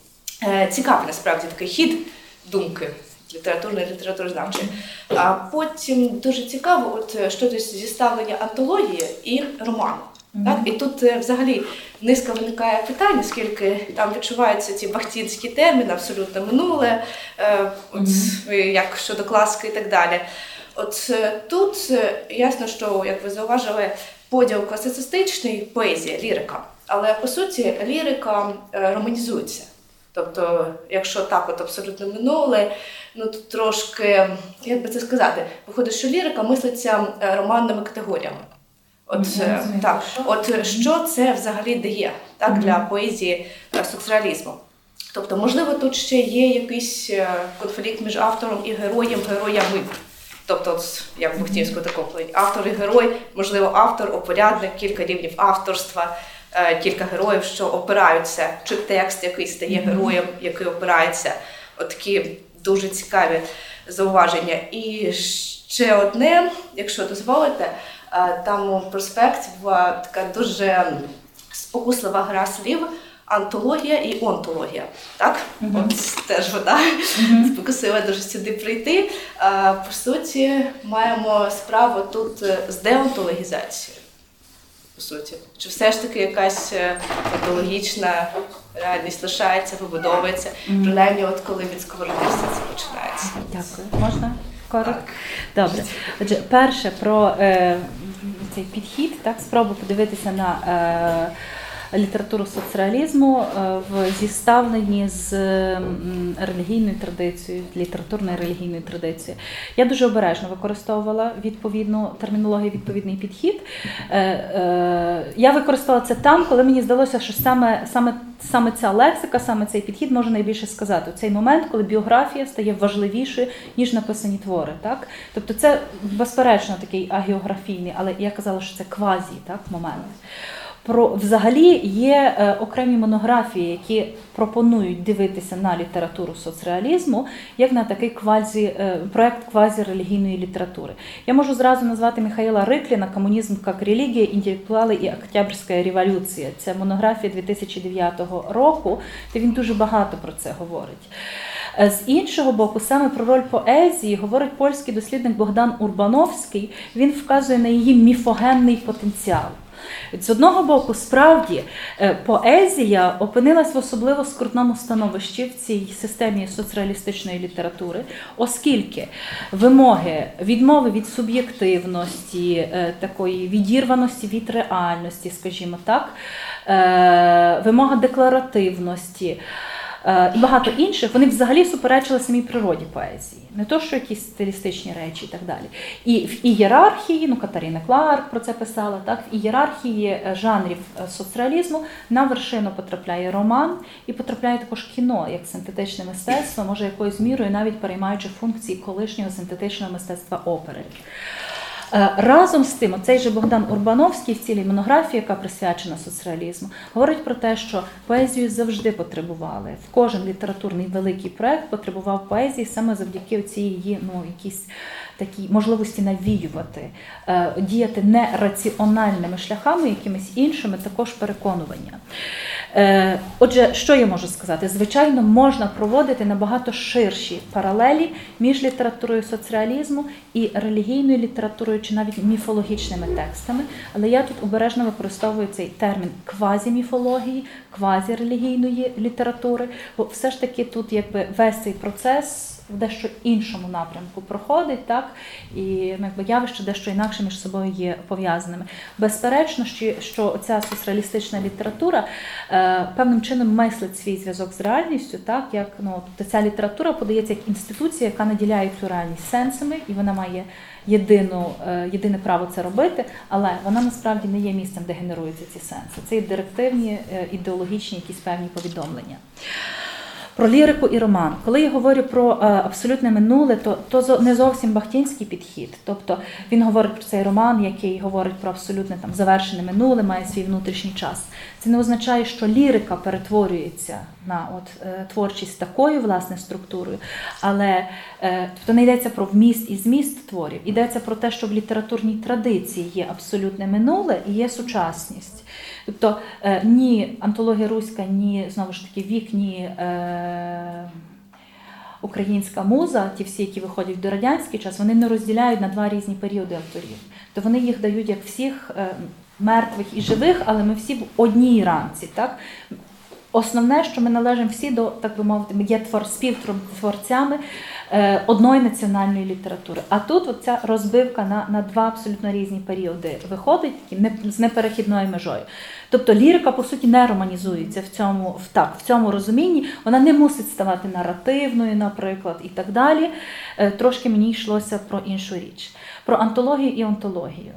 цікавий насправді такий хід думки літературний, літературознавчий. А потім дуже цікаво, от е, щось зіставлення антології і роману. Так, і тут е, взагалі низка виникає питань, оскільки там відчуваються ці бахтінські терміни, абсолютно минуле, е, от, е, як щодо класики і так далі. От е, тут е, ясно, що як ви зауважили, поділ класицистичний поезія, лірика. Але по суті лірика е, романізується. Тобто, якщо так, от абсолютно минуле, ну тут трошки, як би це сказати, виходить, що лірика мислиться е, романними категоріями. От розумію, так, от е, що це взагалі дає так для поезії соцреалізму? Тобто, можливо, тут ще є якийсь конфлікт між автором і героєм, героями. Тобто, от, як в Бухтівську такому плані. Автор і герой, можливо, автор, опорядник, кілька рівнів авторства, кілька героїв, що опираються, чи текст, який стає героєм, який опирається. От такі дуже цікаві зауваження. І ще одне, якщо дозволите, е, там у проспекті була така дуже спокуслива гра слів. Антологія і онтологія. Так? От теж вона спокусила дуже сюди прийти. А, по суті, маємо справу тут е, з деонтологізацією. По суті, чи все ж таки якась екологічна реальність лишається, вибудовується, принаймні, от коли від сковороди все це починається. Дякую. Можна коротко? Добре. Отже, перше про е, цей підхід, так, спробу подивитися на е, літературу соцреалізму е, в зіставленні з релігійною традицією, літературною релігійною традицією. Я дуже обережно використовувала відповідну термінологію, відповідний підхід. Е, е, я використовувала це там, коли мені здалося, що саме, саме, саме ця лексика, саме цей підхід може найбільше сказати. У цей момент, коли біографія стає важливішою, ніж написані твори. Так? Тобто це безперечно такий агіографійний, але я казала, що це квазі так, момент. Про взагалі є е, окремі монографії, які пропонують дивитися на літературу соцреалізму як на такий квазі е, проект квазірелігійної літератури. Я можу зразу назвати Михайла Рикліна Комунізм як релігія, інтелектуали і Октябрьська революція. Це монографія 2009 року, де він дуже багато про це говорить. Е, З іншого боку, саме про роль поезії говорить польський дослідник Богдан Урбановський. Він вказує на її міфогенний потенціал. З одного боку, справді е, поезія опинилась в особливо скрутному становищі в цій системі соцреалістичної літератури, оскільки вимоги відмови від суб'єктивності, е, такої відірваності від реальності, скажімо так, е, вимога декларативності. Е, І багато інших вони взагалі суперечили самій природі поезії, не то, що якісь стилістичні речі і так далі. І в ієрархії, ну Катаріна Кларк про це писала, так в ієрархії е, жанрів е, соцреалізму на вершину потрапляє роман і потрапляє також кіно як синтетичне мистецтво, може якоюсь мірою навіть переймаючи функції колишнього синтетичного мистецтва опери. Е, Разом з тим, оцей же Богдан Урбановський в цілій монографії, яка присвячена соцреалізму, говорить про те, що поезію завжди потребували. В кожен літературний великий проект потребував поезії саме завдяки цій її ну, якісь такій можливості навіювати, е, діяти не раціональними шляхами, якимись іншими, також переконування. Е, Отже, що я можу сказати? Звичайно, можна проводити набагато ширші паралелі між літературою соцреалізму і релігійною літературою чи навіть міфологічними текстами. Але я тут обережно використовую цей термін квазіміфології, квазірелігійної літератури, бо все ж таки тут якби весь цей процес. В дещо іншому напрямку проходить, так і ну, якби явище дещо інакше між собою є пов'язаними. Безперечно, що, ця соцреалістична література е, певним чином мислить свій зв'язок з реальністю, так як ну тобто ця література подається як інституція, яка наділяє цю реальність сенсами, і вона має єдину, е, єдине право це робити, але вона насправді не є місцем, де генеруються ці сенси. Це є директивні е, ідеологічні якісь певні повідомлення. Про лірику і роман. Коли я говорю про е, абсолютне минуле, то, то не зовсім бахтінський підхід. Тобто він говорить про цей роман, який говорить про абсолютне там завершене минуле, має свій внутрішній час. Це не означає, що лірика перетворюється на от е, творчість такою власне структурою, але е, тобто не йдеться про вміст і зміст творів, йдеться про те, що в літературній традиції є абсолютне минуле і є сучасність. Тобто е, ні антологія руська, ні знову ж таки вік, ні е, українська муза, ті всі, які виходять до радянський час, вони не розділяють на два різні періоди авторів. То вони їх дають як всіх е, мертвих і живих, але ми всі в одній ранці. Так? Основне, що ми належимо всі до, так би мовити, ми є твор, співтворцями одної національної літератури. А тут оця розбивка на, на два абсолютно різні періоди виходить не, з неперехідною межою. Тобто лірика, по суті, не романізується в цьому, в, так, в цьому розумінні, вона не мусить ставати наративною, наприклад, і так далі. Е, трошки мені йшлося про іншу річ, про антологію і онтологію.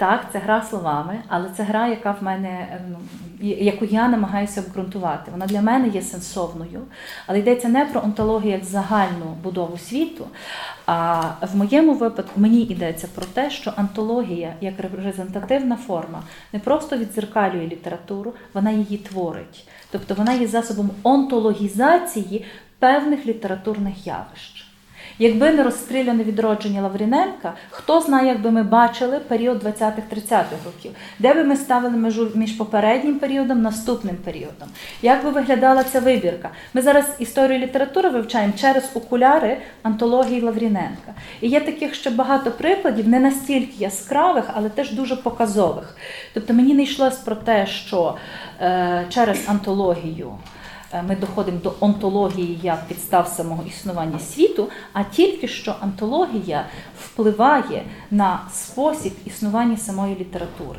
Так, це гра словами, але це гра, яка в мене е, ну, яку я намагаюся обґрунтувати. Вона для мене є сенсовною, але йдеться не про онтологію як загальну будову світу. А в моєму випадку мені йдеться про те, що антологія як репрезентативна форма не просто відзеркалює літературу, вона її творить. Тобто вона є засобом онтологізації певних літературних явищ. Якби не розстріляне відродження Лавріненка, хто знає, як би ми бачили період 20-30-х років, де би ми ставили межу між попереднім періодом наступним періодом? Як би виглядала ця вибірка? Ми зараз історію літератури вивчаємо через окуляри антології Лавріненка. І є таких ще багато прикладів, не настільки яскравих, але теж дуже показових. Тобто мені не йшлось про те, що е, через антологію. Е, ми доходимо до онтології як підстав самого існування світу, а тільки що антологія впливає на спосіб існування самої літератури.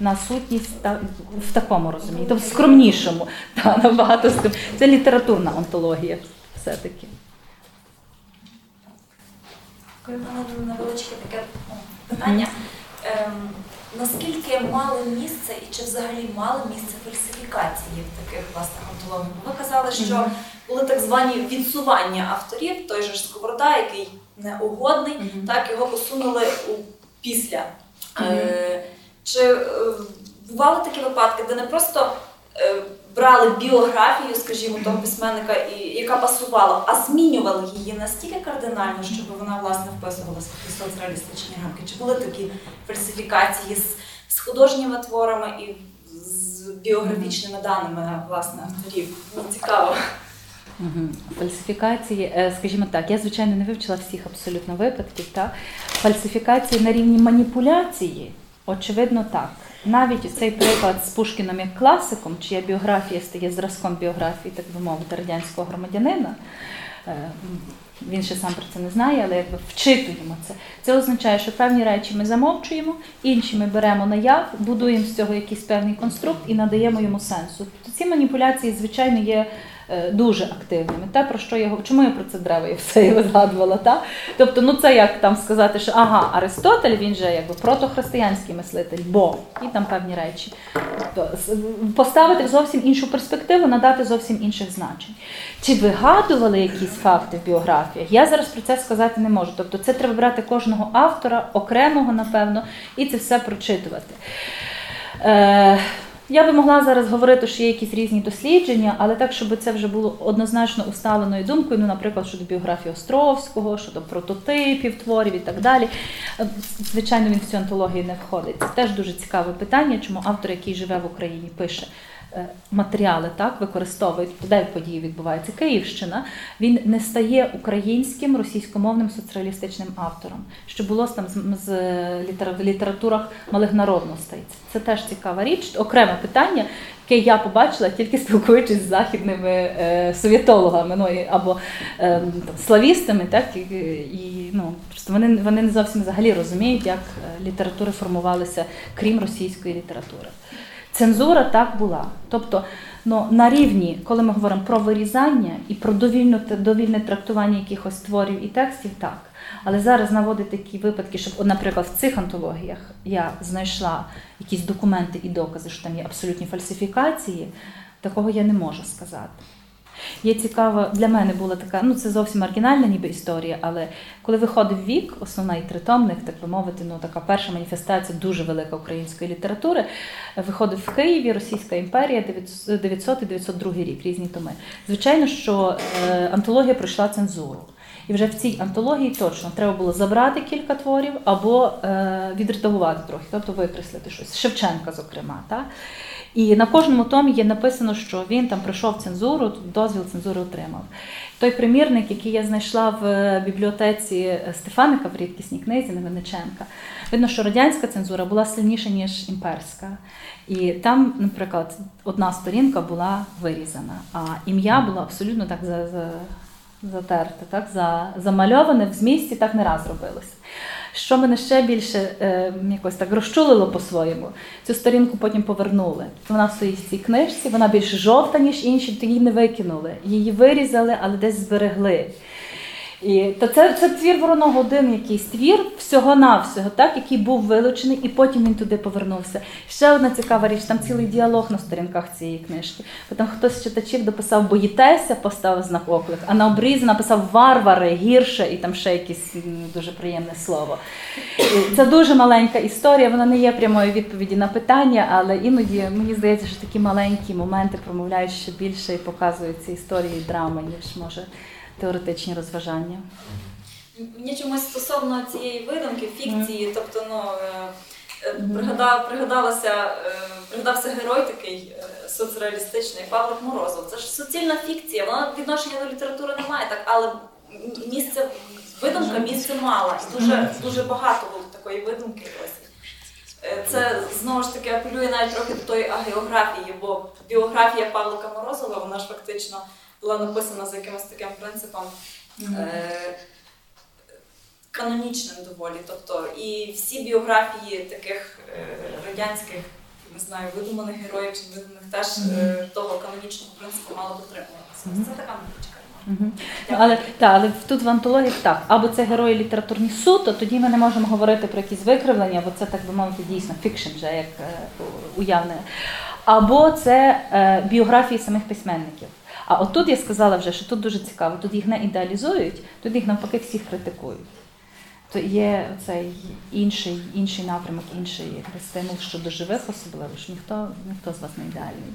На сутність та, в такому розумінні, тобто скромнішому, та, набагато скром... Це літературна онтологія все-таки. Невеличке таке питання. Ем, наскільки мали місце і чи взагалі мали місце фальсифікації в таких власних антологіях? Ви казали, що були так звані відсування авторів, той же ж Сковорода, який неугодний, угодний, так його посунули у після. Е, чи е, бували такі випадки, де не просто е, брали біографію, скажімо, того письменника, і, яка пасувала, а змінювали її настільки кардинально, щоб вона власне вписувалася в соцреалістичні рамки? Чи були такі фальсифікації з, з художніми творами і з біографічними даними власне авторів? Ну, цікаво. Фальсифікації, е, скажімо так, я звичайно не вивчила всіх абсолютно випадків. Так? Фальсифікації на рівні маніпуляції, очевидно, так. Навіть цей приклад з Пушкіном як класиком, чия біографія стає зразком біографії, так би мовити, радянського громадянина. е, Він ще сам про це не знає, але якби вчитуємо це. Це означає, що певні речі ми замовчуємо, інші ми беремо наяв, будуємо з цього якийсь певний конструкт і надаємо йому сенсу. Тобто ці маніпуляції, звичайно, є дуже активними. Те, про що я чому я про це древо і все його згадувала? Та? Тобто, ну це як там сказати, що ага, Аристотель він же якби протохристиянський мислитель, бо і там певні речі. Тобто, поставити в зовсім іншу перспективу, надати зовсім інших значень. Чи вигадували якісь факти в біографіях? Я зараз про це сказати не можу. Тобто, це треба брати кожного автора окремого, напевно, і це все прочитувати. Е, я би могла зараз говорити, що є якісь різні дослідження, але так, щоб це вже було однозначно усталеною думкою, ну, наприклад, щодо біографії Островського, щодо прототипів творів і так далі. Е, Звичайно, він в цю антологію не входить. Це теж дуже цікаве питання, чому автор, який живе в Україні, пише матеріали, так, використовує, де події відбуваються. Київщина, він не стає українським російськомовним соціалістичним автором, що було там з, з літера- в літературах малих народностей. Це теж цікава річ, окреме питання, яке я побачила тільки спілкуючись з західними е, совєтологами ну, або е, там, славістами, так і, і ну просто вони, вони не зовсім взагалі розуміють, як е, літератури формувалися крім російської літератури. Цензура так була. Тобто, ну, на рівні, коли ми говоримо про вирізання і про довільне, довільне трактування якихось творів і текстів, так. Але зараз наводити такі випадки, щоб, наприклад, в цих антологіях я знайшла якісь документи і докази, що там є абсолютні фальсифікації, такого я не можу сказати. Є цікаво, для мене була така, ну це зовсім маргінальна ніби історія, але коли виходив вік, основна і тритомник, так би мовити, ну така перша маніфестація дуже велика української літератури, виходив в Києві Російська імперія 900 і 902 рік, різні томи. Звичайно, що е, антологія пройшла цензуру. І вже в цій антології точно треба було забрати кілька творів або е, відредагувати трохи, тобто викреслити щось. Шевченка, зокрема. Так? І на кожному томі є написано, що він там пройшов цензуру, дозвіл цензури отримав. Той примірник, який я знайшла в е, бібліотеці Стефаника в рідкісній книзі Невинниченка, видно, що радянська цензура була сильніша, ніж імперська. І там, наприклад, одна сторінка була вирізана, а ім'я було абсолютно так за, за, затерте, так, за, замальоване в змісті так не раз робилося. Що мене ще більше е, якось так розчулило по-своєму, цю сторінку потім повернули. Вона в цій книжці, вона більш жовта, ніж інші, то її не викинули. Її вирізали, але десь зберегли. І то це, це твір вороного один якийсь твір всього-навсього, так, який був вилучений, і потім він туди повернувся. Ще одна цікава річ, там цілий діалог на сторінках цієї книжки. Бо там хтось з читачів дописав боїтеся, поставив знак оклик, а на обрізі написав варвари, гірше, і там ще якесь дуже приємне слово. І Це дуже маленька історія, вона не є прямою відповіді на питання, але іноді мені здається, що такі маленькі моменти промовляють ще більше і показують ці історії драми, ніж може теоретичні розважання. Мені чомусь стосовно цієї видумки, фікції, тобто, ну е, е, пригадав, пригадалося, е, пригадався герой такий соцреалістичний Павлик Морозов. Це ж суцільна фікція, вона відношення до літератури не має, так, але місце, видумка місце мала. Дуже, дуже багато було такої видумки. Це знову ж таки апелює навіть трохи до тої агеографії, бо біографія Павлика Морозова, вона ж фактично була написана за якимось таким принципом. Е, канонічним доволі. Тобто і всі біографії таких е, радянських, не знаю, видуманих героїв чи видуманих теж е, того канонічного принципу мало дотримуватися. Це така. Мгм. Ну, Але, та, але тут в антологіях так, або це герої літературні суто, тоді ми не можемо говорити про якісь викривлення, бо це, так би мовити, дійсно фікшн, вже як е, уявне. Або це е, біографії самих письменників. А отут я сказала вже, що тут дуже цікаво, тут їх не ідеалізують, тут їх навпаки всіх критикують. То є цей інший, інший напрямок, інший стимул щодо живих особливо, що ніхто, ніхто з вас не ідеальний.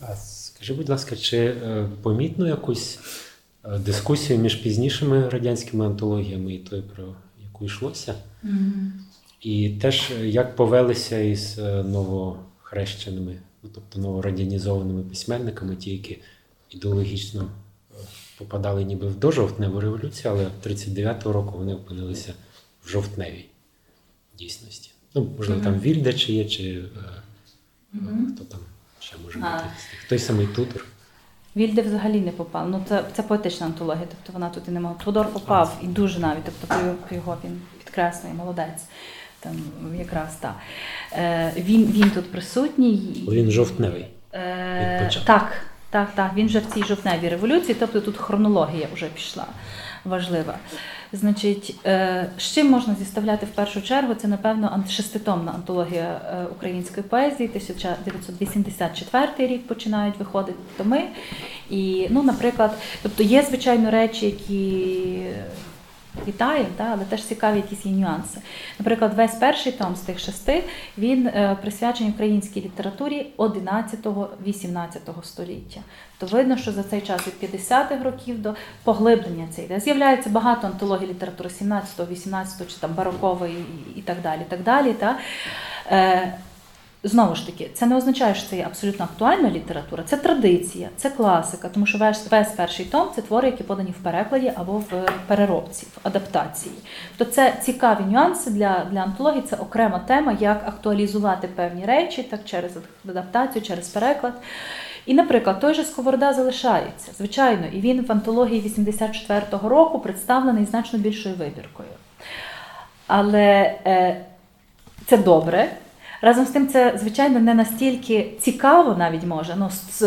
А скажи, будь ласка, чи е, помітно якусь е, дискусію між пізнішими радянськими антологіями і тою, про яку йшлося? І теж е, як повелися із новохрещеними, ну, тобто новорадянізованими письменниками, ті, які ідеологічно попадали ніби в дожовтневу революцію, але 39-го року вони опинилися в жовтневій дійсності. Ну, можливо, там Вільда чи є, чи е, хто там ще може бути. них. Той самий Тутор. Вільде взагалі не попав. Ну це, це поетична антологія, тобто вона тут і не мала. Тодор попав і дуже навіть, тобто його- він підкреслює, молодець. Там якраз так. Е, він, він тут присутній. Він жовтневий. Е, так, так, так. Він вже в цій жовтневій революції, тобто тут хронологія вже пішла важлива. Значить, е, з чим можна зіставляти в першу чергу? Це, напевно, шеститомна антологія е, української поезії, 1984 рік починають виходити томи. І, ну, наприклад, тобто є, звичайно, речі, які вітаємо, та, але теж цікаві якісь є нюанси. Наприклад, весь перший том з тих шести він е, присвячений українській літературі 11-18 століття. То видно, що за цей час від 50-х років до поглиблення цей йде. З'являється багато антологій літератури 17-го, 18-го, чи там барокової і- так далі. Так далі та. Знову ж таки, це не означає, що це є абсолютно актуальна література, це традиція, це класика, тому що весь, весь перший том це твори, які подані в перекладі або в переробці, в адаптації. Тобто це цікаві нюанси для, для антології, це окрема тема, як актуалізувати певні речі так, через адаптацію, через переклад. І, наприклад, той же Сковорода залишається, звичайно, і він в антології 84-го року представлений значно більшою вибіркою. Але е, це добре. Разом з тим, це, звичайно, не настільки цікаво навіть може, ну, з,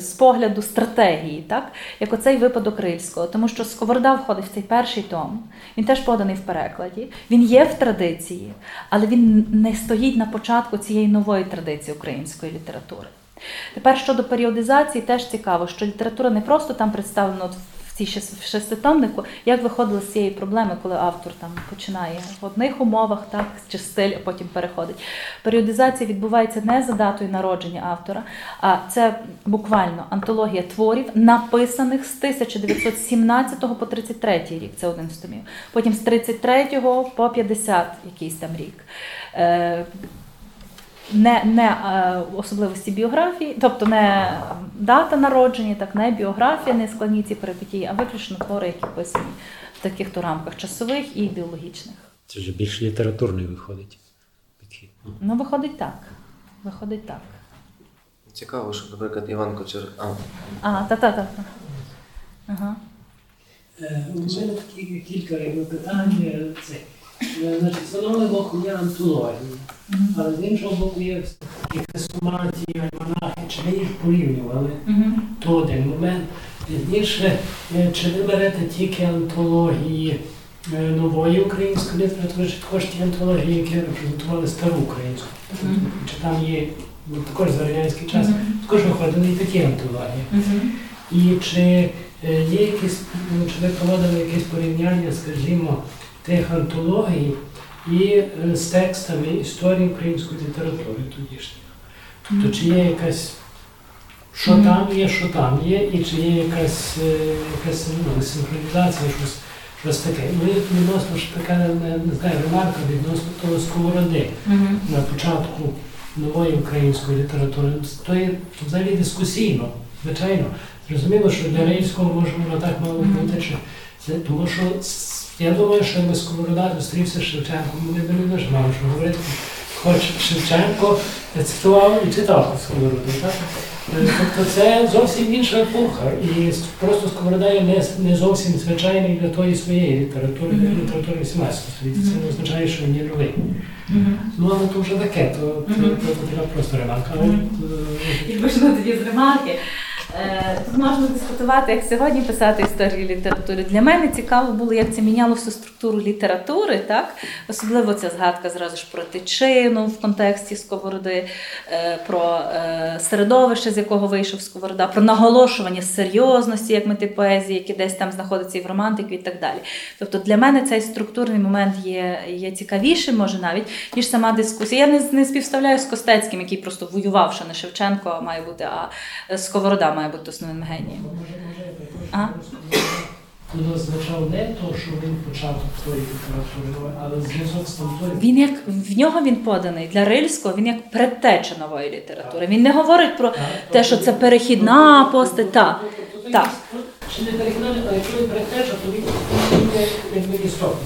з погляду стратегії, так? як оцей випадок Рильського. Тому що Сковорода входить в цей перший том, він теж поданий в перекладі, він є в традиції, але він не стоїть на початку цієї нової традиції української літератури. Тепер щодо періодизації, теж цікаво, що література не просто там представлена от в цій шес- шеститомнику, як виходили з цієї проблеми, коли автор там починає в одних умовах, так, чи стиль, а потім переходить. Періодизація відбувається не за датою народження автора, а це буквально антологія творів, написаних з 1917 по 33 рік. Це один з томів. Потім з 33 по 50 якийсь там рік. Не, не е, особливості біографії, тобто не дата народження, так не біографія, не складні ці перипетії, а виключно твори, які писані в таких то рамках часових і біологічних. Це вже більш літературний виходить підхід. Ну, виходить так. Виходить так. Цікаво, що, наприклад, Іван Кочер. А, А, та-та-та. Ага. Е, У мене такі кілька питань. Е, значить, з одного боку є антології, але з іншого боку є якась суматія, альманахи, чи ви їх порівнювали, то один момент. Пізніше, е, чи ви берете тільки антології е, нової української літератури, чи також ті антології, які репрезентували стару українську? Чи там є ну, також за радянський час, також виходили і такі антології. І чи є якісь, ну, чи ви проводили якесь порівняння, скажімо, тих антологій і е, з текстами історії української літератури тодішньої? Тобто, чи є якась, що там є, що там є, і чи є якась, е, якась ну, синхронізація, щось, щось таке. Ну і відносно ж така, не, знаю, ремарка відносно того сковороди на початку нової української літератури. То є взагалі дискусійно, звичайно. Зрозуміло, що для Рильського може воно так мало бути, тому що я думаю, що якби Сковорода зустрівся з Шевченком, вони б не дуже мали що говорити. Хоч Шевченко цитував і читав Сковороду, так? Е, Тобто це зовсім інша епоха. І просто Сковорода є не, не зовсім звичайний для тої своєї літератури, для літератури 18 століття. Це не означає, що він є новий. Ну, але то вже таке, то, то, то, то така просто ремарка. Але, Мгм. е, І почну тоді з ремарки. Е, Тут можна дискутувати, як сьогодні писати історію літератури. Для мене цікаво було, як це міняло всю структуру літератури, так? Особливо ця згадка зразу ж про тичину в контексті Сковороди, е, про е, середовище, з якого вийшов Сковорода, про наголошування серйозності, як мети поезії, які десь там знаходяться і в романтику, і так далі. Тобто для мене цей структурний момент є, є цікавішим, може навіть, ніж сама дискусія. Я не, не співставляю з Костецьким, який просто воював, що не Шевченко має бути, а Сковорода має бути основним генієм. може, може, А? Він означав не то, що він почав тої літератури, але зв'язок з тамтою. Він як в нього він поданий для Рильського, він як предтеча нової літератури. Він не говорить про те, що це перехідна постать. Та. Так. Чи не переконали, а якщо він перетеча, то він він є якби істок.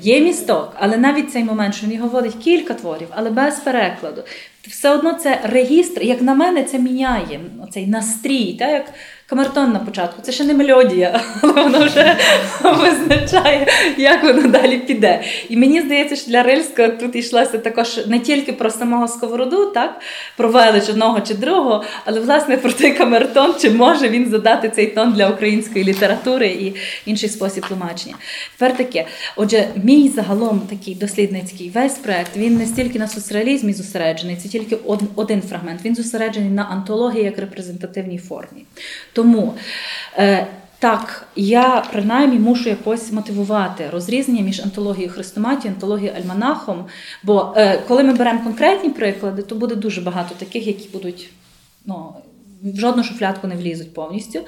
Є місток, але навіть цей момент, що він говорить кілька творів, але без перекладу. Все одно це регістр, як на мене, це міняє цей настрій, так як камертон на початку. Це ще не мелодія, але воно вже визначає, як воно далі піде. І мені здається, що для Рильського тут йшлося також не тільки про самого сковороду, так, про велич одного чи другого, але власне про той камертон, чи може він задати цей тон для української літератури і інший спосіб тлумачення. Тепер таке. Отже, мій загалом такий дослідницький весь проект він не стільки на соцреалізмі зосереджений, це тільки один фрагмент. Він зосереджений на антології як репрезентативній формі. Тому. Е, так, я принаймні мушу якось мотивувати розрізнення між антологією Хрестоматією і антологією Альманахом. Бо е, коли ми беремо конкретні приклади, то буде дуже багато таких, які будуть ну, в жодну шуфлядку не влізуть повністю.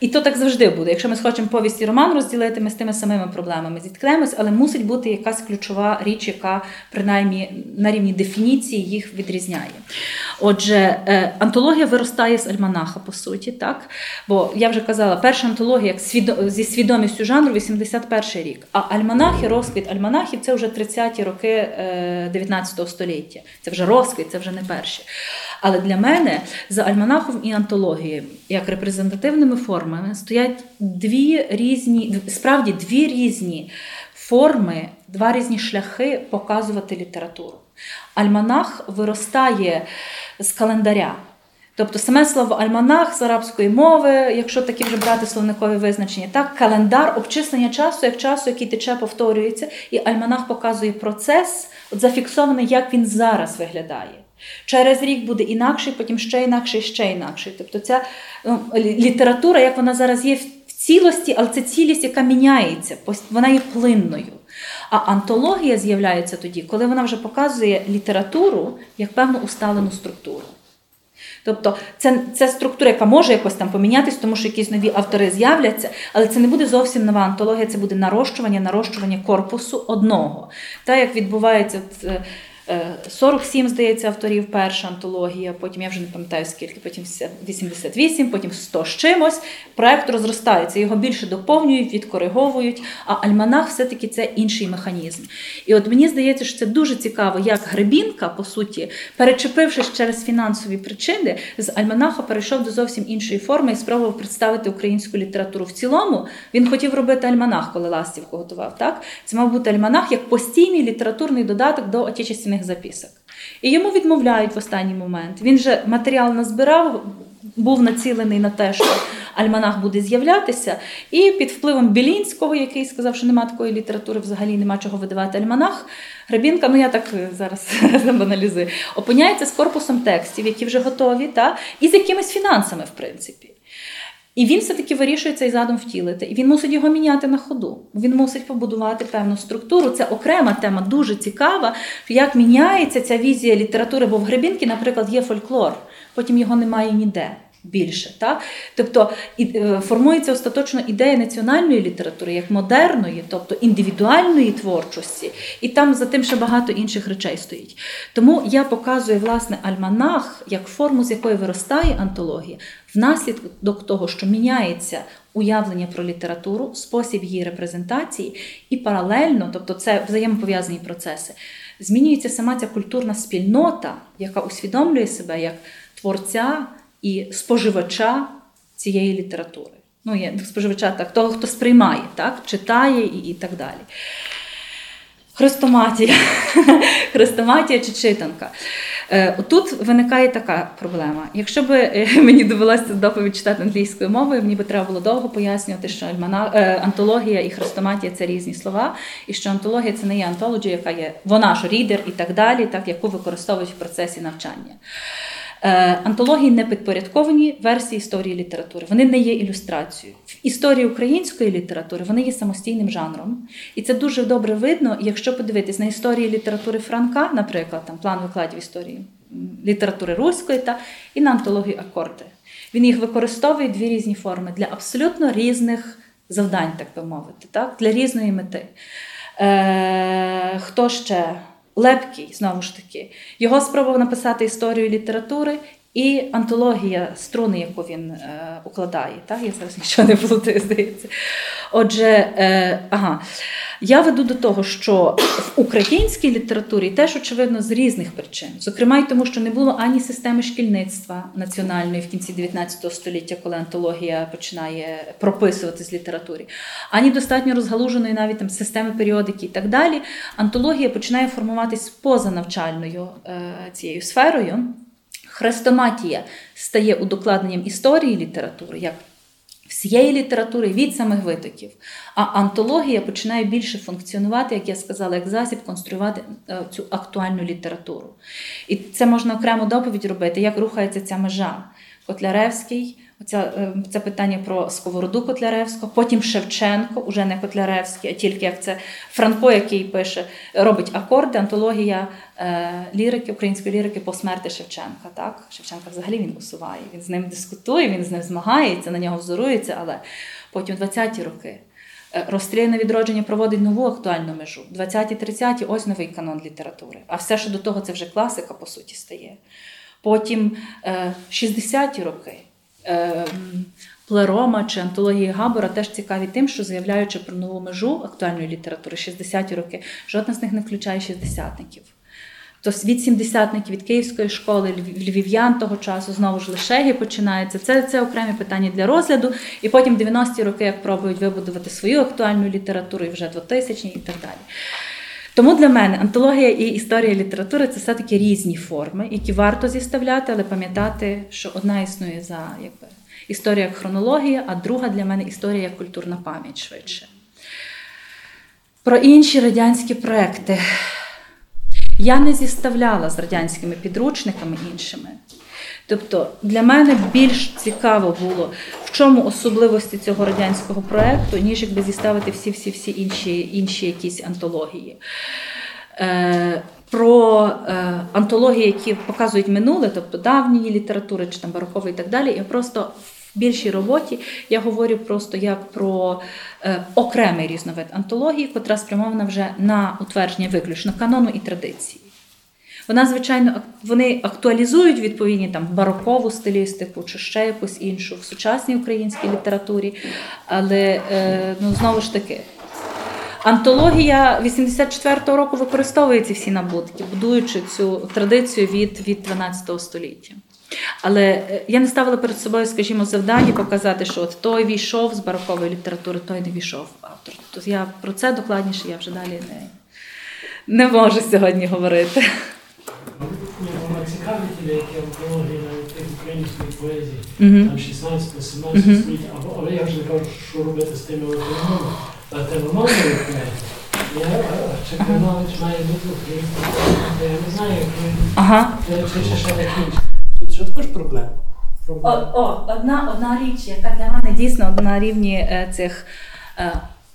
І то так завжди буде. Якщо ми схочемо повість і роман розділити, ми з тими самими проблемами зіткнемось, але мусить бути якась ключова річ, яка принаймні на рівні дефініції їх відрізняє. Отже, е, антологія виростає з альманаха, по суті, так? Бо я вже казала, перша антологія зі свідомістю жанру 81 рік. А альманахи, розквіт альманахів це вже 30-ті роки е, 19 століття. Це вже розквіт, це вже не перші. Але для мене за альманахом і антологією, як репрезентативними формами, стоять дві різні, справді дві різні форми, два різні шляхи показувати літературу. Альманах виростає з календаря. Тобто саме слово альманах з арабської мови, якщо такі вже брати словникові визначення, так, календар обчислення часу як часу, який тече, повторюється, і альманах показує процес, от зафіксований, як він зараз виглядає. Через рік буде інакший, потім ще інакший, ще інакший. Тобто ця ну, література, як вона зараз є в цілості, але це цілість, яка міняється, вона є плинною. А антологія з'являється тоді, коли вона вже показує літературу як певну усталену структуру. Тобто це це структура, яка може якось там помінятися, тому що якісь нові автори з'являться, але це не буде зовсім нова антологія, це буде нарощування, нарощування корпусу одного. Так як відбувається. Е, 47, е, здається, авторів перша антологія, потім я вже не пам'ятаю скільки, потім 88, потім 100 з чимось. Проект розростається, його більше доповнюють, відкориговують, а альманах все-таки це інший механізм. І от мені здається, що це дуже цікаво, як Гребінка, по суті, перечепившись через фінансові причини, з альманаха перейшов до зовсім іншої форми і спробував представити українську літературу в цілому. Він хотів робити альманах, коли Ластівку готував. Так? Це мав бути альманах як постійний літературний додаток до отечественних записок записок. І йому відмовляють в останній момент. Він же матеріал назбирав, був націлений на те, що альманах буде з'являтися. І під впливом Білінського, який сказав, що немає такої літератури, взагалі нема чого видавати альманах. Грабінка, ну я так е, зараз баналізую, опиняється з корпусом текстів, які вже готові, та, і з якимись фінансами, в принципі. І він все-таки вирішує цей задум втілити. І він мусить його міняти на ходу. Він мусить побудувати певну структуру. Це окрема тема, дуже цікава, як міняється ця візія літератури, бо в Гребінки, наприклад, є фольклор, потім його немає ніде більше. Так? Тобто е, формується остаточно ідея національної літератури як модерної, тобто індивідуальної творчості, і там за тим ще багато інших речей стоїть. Тому я показую власне альманах як форму, з якої виростає антологія, внаслідок того, що міняється. Уявлення про літературу, спосіб її репрезентації, і паралельно, тобто це взаємопов'язані процеси, змінюється сама ця культурна спільнота, яка усвідомлює себе як творця і споживача цієї літератури. Ну, є споживача так, того, хто сприймає, так, читає і, і так далі. Хрестоматія. Хрестоматія чи читанка. Е, тут виникає така проблема. Якщо б е, мені довелося доповідь читати англійською мовою, мені би треба було довго пояснювати, що е, антологія і хрестоматія це різні слова, і що антологія це не є антологія, яка є вона ж рідер і так далі, так яку використовують в процесі навчання. Е, антології не підпорядковані версії історії літератури. Вони не є ілюстрацією. В історії української літератури вони є самостійним жанром. І це дуже добре видно, якщо подивитись на історії літератури Франка, наприклад, там план викладів історії літератури руської та і на антологію акорди. Він їх використовує дві різні форми для абсолютно різних завдань, так би мовити, так? для різної мети. Е, Хто ще? Лепкий, знову ж таки, його спробував написати історію літератури і антологія струни, яку він е, укладає. Так? Я зараз нічого не плутаю, здається. Отже, е, ага. Я веду до того, що в українській літературі теж, очевидно, з різних причин, зокрема, й тому, що не було ані системи шкільництва національної в кінці 19 століття, коли антологія починає прописуватись в літературі, ані достатньо розгалуженої навіть там системи періодики і так далі. Антологія починає формуватись поза навчальною е, цією сферою. Хрестоматія стає удокладненням історії літератури. як всієї літератури від самих витоків. А антологія починає більше функціонувати, як я сказала, як засіб конструювати е, цю актуальну літературу. І це можна окремо доповідь робити, як рухається ця межа. Котляревський Оця, е, це питання про сковороду Котляревського, потім Шевченко, уже не Котляревський, а тільки як це Франко, який пише, робить акорди, антологія е, лірики, української лірики по смерті Шевченка. Так? Шевченка взагалі він усуває, він з ним дискутує, він з ним змагається, на нього взорується, але потім 20-ті роки. Е, розстріляне відродження проводить нову актуальну межу. 20-30-ті ось новий канон літератури. А все, що до того, це вже класика, по суті, стає. Потім 60-ті роки. Ем, Плерома чи антології Габора теж цікаві тим, що заявляючи про нову межу актуальної літератури 60-ті роки, жодна з них не включає шістдесятників. Тобто від сімдесятників, від Київської школи, львів'ян того часу, знову ж лишегі починається. Це це окремі питання для розгляду. І потім 90-ті роки, як пробують вибудувати свою актуальну літературу, і вже 2000-ні і так далі. Тому для мене антологія і історія літератури це все-таки різні форми, які варто зіставляти, але пам'ятати, що одна існує за якби, історія як хронологія, а друга для мене історія як культурна пам'ять швидше. Про інші радянські проекти. Я не зіставляла з радянськими підручниками іншими. Тобто для мене більш цікаво було, в чому особливості цього радянського проекту, ніж якби зіставити всі-всі-всі інші, інші якісь антології. Е, про е, антології, які показують минуле, тобто давньої літератури чи там барокової і так далі. Я просто в більшій роботі я говорю просто як про е, окремий різновид антології, котра спрямована вже на утвердження виключно канону і традиції. Вона, звичайно, вони актуалізують відповідні там барокову стилістику чи ще якусь іншу в сучасній українській літературі, але е, ну, знову ж таки. Антологія 84-го року використовує ці всі набутки, будуючи цю традицію від, від 12 століття. Але е, я не ставила перед собою, скажімо, завдання показати, що от той війшов з барокової літератури, той не війшов автор. Тобто я про це докладніше я вже далі не, не можу сьогодні говорити. Цікавить, деякі антології навіть тих української поезії, там 16-17 Мгм. століття, або, але я вже не кажу, що робити з тими латиномовними, латиномовними поезіями. Я а, чи має бути українською я не знаю, як Е, чи ще ще так інше. Тут ще також проблема. О, о, одна, одна річ, яка для мене дійсно на рівні е, цих е,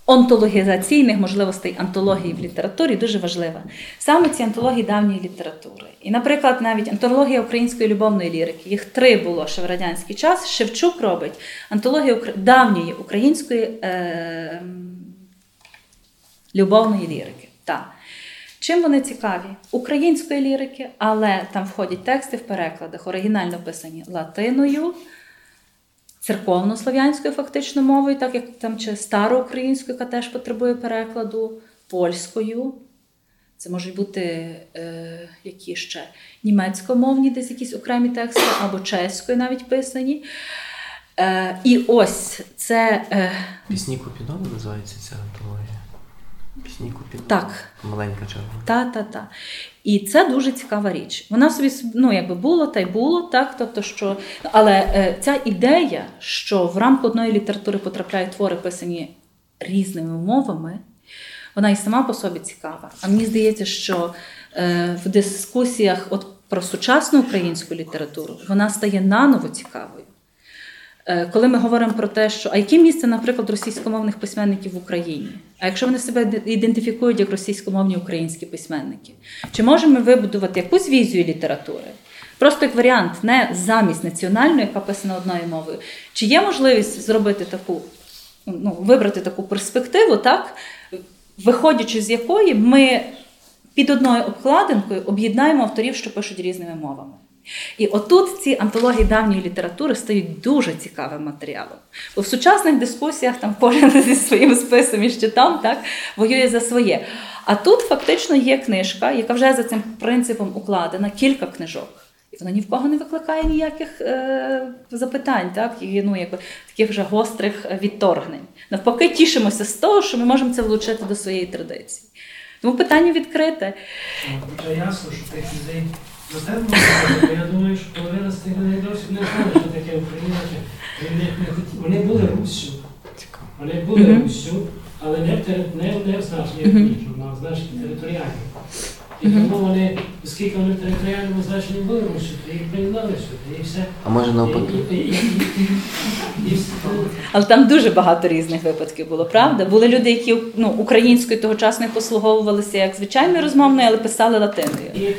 онтологізаційних можливостей антології в літературі дуже важлива. Саме ці антології давньої літератури. І, наприклад, навіть антологія української любовної лірики. Їх три було ще в радянський час. Шевчук робить антологію давньої української е, любовної лірики. Так. Чим вони цікаві? Української лірики, але там входять тексти в перекладах, оригінально писані латиною, церковно-слов'янською фактично мовою, так як там чи староукраїнською, яка теж потребує перекладу, польською. Це можуть бути е, які ще німецькомовні, десь якісь окремі тексти, або чеською навіть писані. Е, і ось це. Е, Пісні Купідона називається ця антологія. Пісні Купідона. Так. Маленька червона. Та, та, та. І це дуже цікава річ. Вона собі ну, якби було та й було, так. Тобто, що... Але е, ця ідея, що в рамку одної літератури потрапляють твори, писані різними мовами, вона і сама по собі цікава. А мені здається, що е, в дискусіях от про сучасну українську літературу вона стає наново цікавою. Е, Коли ми говоримо про те, що а яке місце, наприклад, російськомовних письменників в Україні? А якщо вони себе ідентифікують як російськомовні українські письменники, чи можемо ми вибудувати якусь візію літератури? Просто як варіант, не замість національної, яка писана одною мовою. Чи є можливість зробити таку, ну, вибрати таку перспективу, так, виходячи з якої ми під одною обкладинкою об'єднаємо авторів, що пишуть різними мовами. І отут ці антології давньої літератури стають дуже цікавим матеріалом. Бо в сучасних дискусіях там кожен зі своїм списом і щитом так, воює за своє. А тут фактично є книжка, яка вже за цим принципом укладена, кілька книжок. І вона ні в кого не викликає ніяких е, запитань, так? І, ну, якби, таких вже гострих е, відторгнень. Навпаки, тішимося з того, що ми можемо це влучити до своєї традиції. Тому питання відкрите. Хоча ясно, що тих людей напевно, бо я думаю, що половина з тих людей досі не знали, що таке Україна. Вони були Руссю. Вони були. Руссю, але не в, значенні етнічному, а в значенні територіальному. І тому вони, оскільки вони в територіальному значенні були Руссю, то їх приєднали сюди, і все. А може І, навпаки? і, і, і, і, і все. Але там дуже багато різних випадків було, правда? Були люди, які ну, українською тогочасно послуговувалися як звичайною розмовною, але писали латиною. І як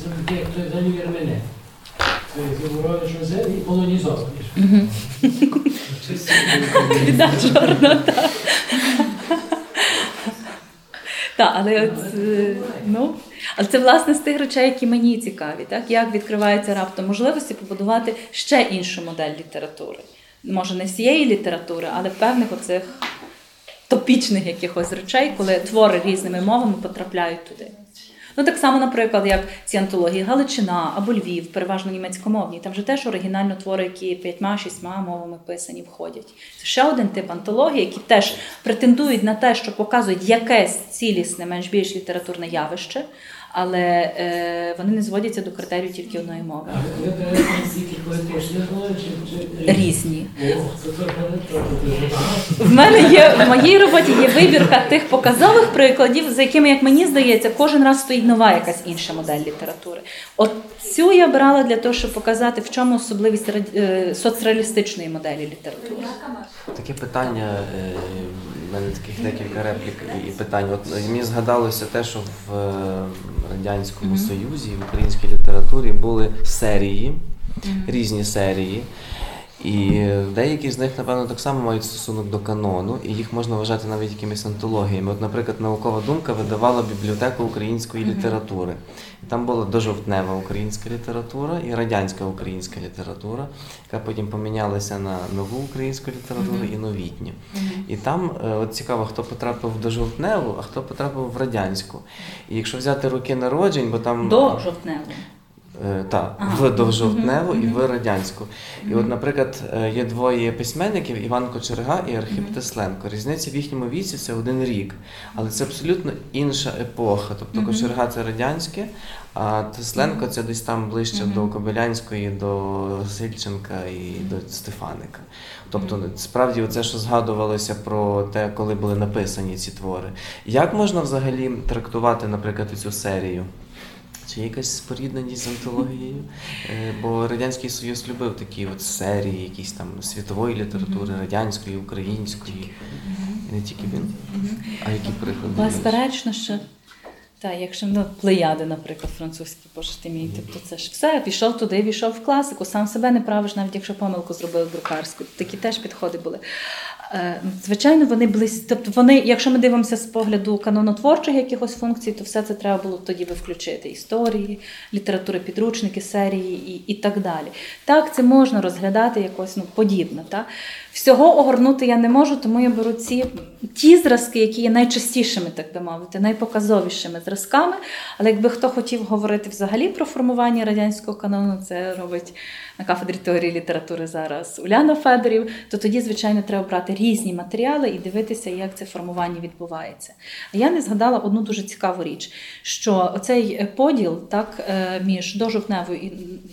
Там як той Дані мене. Вже і. Чисто. Біда чорна, так. Так, але от, е, ну, але це власне з тих речей, які мені цікаві, так? Як відкривається раптом можливості побудувати ще іншу модель літератури. Може, не всієї літератури, але певних оцих топічних якихось речей, коли твори різними мовами потрапляють туди. Ну, так само, наприклад, як ці антології Галичина або Львів, переважно німецькомовні. Там же теж оригінально твори, які п'ятьма-шістьма мовами писані, входять. Це ще один тип антології, які теж претендують на те, що показують якесь цілісне, менш більш літературне явище, але е, вони не зводяться до критерію тільки одної мови. Різні. В мене є в моїй роботі є вибірка тих показових прикладів, за якими, як мені здається, кожен раз стоїть нова якась інша модель літератури. От цю я брала для того, щоб показати, в чому особливість раді- е, соцреалістичної моделі літератури. Таке питання, е, в мене таких декілька реплік і питань. От е, мені згадалося те, що в е, Радянському Союзі, в українській літературі були серії, різні серії. І деякі з них, напевно, так само мають стосунок до канону, і їх можна вважати навіть якимись антологіями. От, наприклад, наукова думка видавала бібліотеку української літератури. І там була дожовтнева українська література і радянська українська література, яка потім помінялася на нову українську літературу і новітню. І там е, от цікаво, хто потрапив в дожовтневу, а хто потрапив в радянську. І якщо взяти роки народжень, бо там До жовтневого. Е, Так, в довжовтневу і в радянську. І от, наприклад, е, є двоє письменників Іван Кочерга і Архип Тесленко. Різниця в їхньому віці це один рік, але це абсолютно інша епоха. Тобто Кочерга це радянське, а Тесленко це десь там ближче до Кобилянської, до Сильченка і до Стефаника. Тобто, справді, це, що згадувалося про те, коли були написані ці твори. Як можна взагалі трактувати, наприклад, цю серію? Чи є якась спорідненість з антологією? Е, Бо Радянський Союз любив такі от серії, якісь там світової літератури, радянської, української. І не тільки він. А які приклади? Безперечно, що так, якщо ну, плеяди, наприклад, французькі, боже ти мій, тобто це ж все, пішов туди, пішов в класику, сам себе не правиш, навіть якщо помилку зробив друкарську. Такі теж підходи були. Е, Звичайно, вони близькі. Тобто вони, якщо ми дивимося з погляду канонотворчих якихось функцій, то все це треба було тоді би включити: історії, літератури, підручники, серії і, і так далі. Так, це можна розглядати якось ну, подібно. Так? Всього огорнути я не можу, тому я беру ці ті зразки, які є найчастішими, так би мовити, найпоказовішими зразками. Але якби хто хотів говорити взагалі про формування радянського канону, це робить на кафедрі теорії літератури зараз Уляна Федорів, то тоді, звичайно, треба брати різні матеріали і дивитися, як це формування відбувається. А я не згадала одну дуже цікаву річ, що оцей поділ так, е, між дожовтневою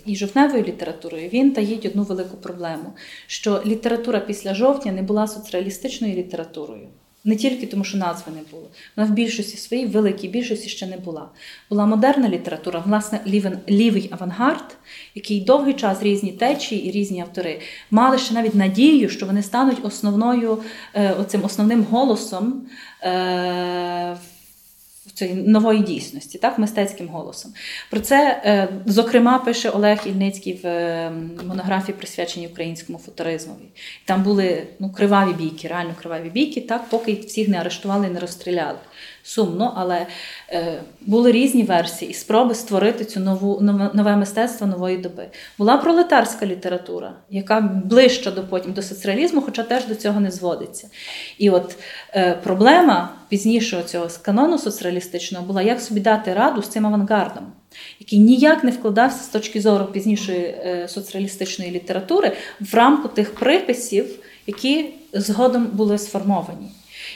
і, жовтневою літературою він таїть одну велику проблему, що література після жовтня не була соцреалістичною літературою. Не тільки тому, що назви не було. Вона в більшості своїй, в великій більшості ще не була. Була модерна література, власне, лівий авангард, який довгий час різні течії і різні автори мали ще навіть надію, що вони стануть основною, е, оцим основним голосом е, в цієї нової дійсності, так, мистецьким голосом. Про це, е, зокрема, пише Олег Ільницький в е, монографії, присвяченій українському футуризмові. Там були ну, криваві бійки, реально криваві бійки, так, поки всіх не арештували і не розстріляли. Сумно, але е, були різні версії і спроби створити цю нову нове, нове мистецтво нової доби. Була пролетарська література, яка ближча до потім до соцреалізму, хоча теж до цього не зводиться. І от е, проблема пізнішого цього канону соцреалістичного була, як собі дати раду з цим авангардом, який ніяк не вкладався з точки зору пізнішої е, соцреалістичної літератури в рамку тих приписів, які згодом були сформовані.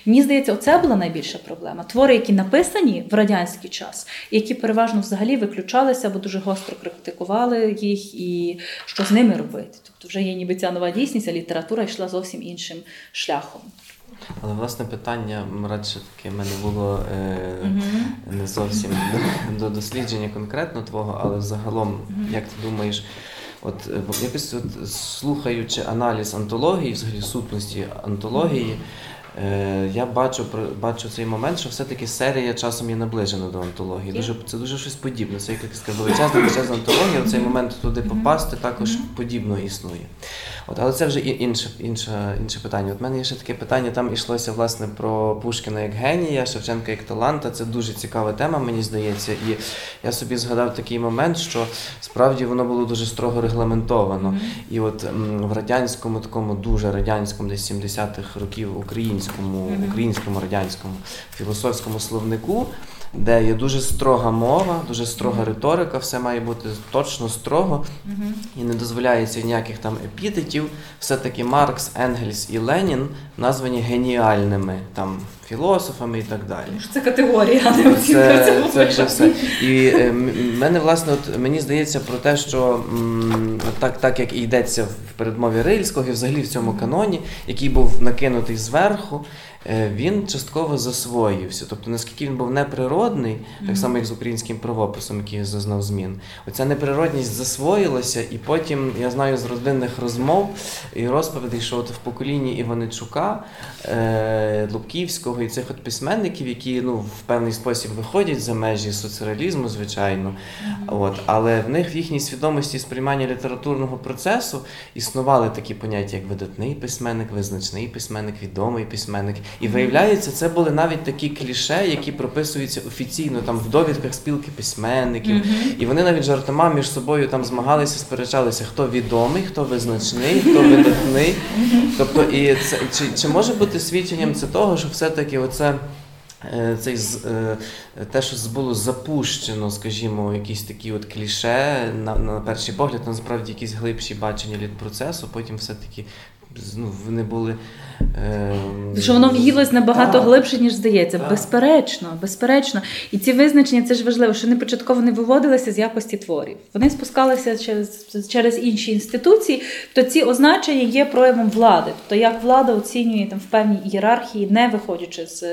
Мені здається, оце була найбільша проблема. Твори, які написані в радянський час, які переважно взагалі виключалися або дуже гостро критикували їх, і що з ними робити. Тобто вже є ніби ця нова дійсність, а література йшла зовсім іншим шляхом. Але власне питання радше таке в мене було е, не зовсім до, до дослідження конкретно твого, але загалом, як ти думаєш, от е, якось от слухаючи аналіз антології, взагалі сутності антології. Е, я бачу бачу цей момент, що все-таки серія часом є наближена до антології. Дуже це дуже щось подібне. Це як величезна величезна антологія. В цей момент туди попасти також подібно існує. От, але це вже інше, інше, інше питання. От мене є ще таке питання. Там йшлося власне про Пушкіна як генія, Шевченка як таланта. Це дуже цікава тема, мені здається. І я собі згадав такий момент, що справді воно було дуже строго регламентовано. І от м, в радянському, такому дуже радянському, десь 70-х років українському, українському радянському філософському словнику. Де є дуже строга мова, дуже строга риторика, все має бути точно строго і не дозволяється ніяких там епітетів. Все-таки Маркс, Енгельс і Ленін названі геніальними там філософами і так далі. Це категорія, а не оцінка Це, це вже все. І е, мене власне, от мені здається про те, що м, так, так як і йдеться в передмові Рильського, і взагалі в цьому каноні, який був накинутий зверху, він частково засвоївся. Тобто, наскільки він був неприродний, так само як з українським правописом, який зазнав змін, оця неприродність засвоїлася, і потім я знаю з родинних розмов і розповідей, що от в поколінні Іваничука, е, Лубківського і цих от письменників, які ну, в певний спосіб виходять за межі соціалізму, звичайно. От, але в них в їхній свідомості сприймання літературного процесу існували такі поняття, як видатний письменник, визначний письменник, відомий письменник. І виявляється, це були навіть такі кліше, які прописуються офіційно там в довідках спілки письменників. І вони навіть жартома між собою там змагалися, сперечалися, хто відомий, хто визначний, хто видатний. Тобто, і це чи, чи може бути свідченням це того, що все-таки оце. е, Цей е, те, що було запущено, скажімо, якісь такі от кліше на, на перший погляд, насправді якісь глибші бачення від процесу, потім все-таки ну, вони були. Е, Що воно в'їлось набагато Так. глибше, ніж здається. Так. Безперечно, безперечно. І ці визначення це ж важливо, що вони початково не виводилися з якості творів. Вони спускалися через, через інші інституції. То ці означення є проявом влади. Тобто як влада оцінює там в певній ієрархії, не виходячи з,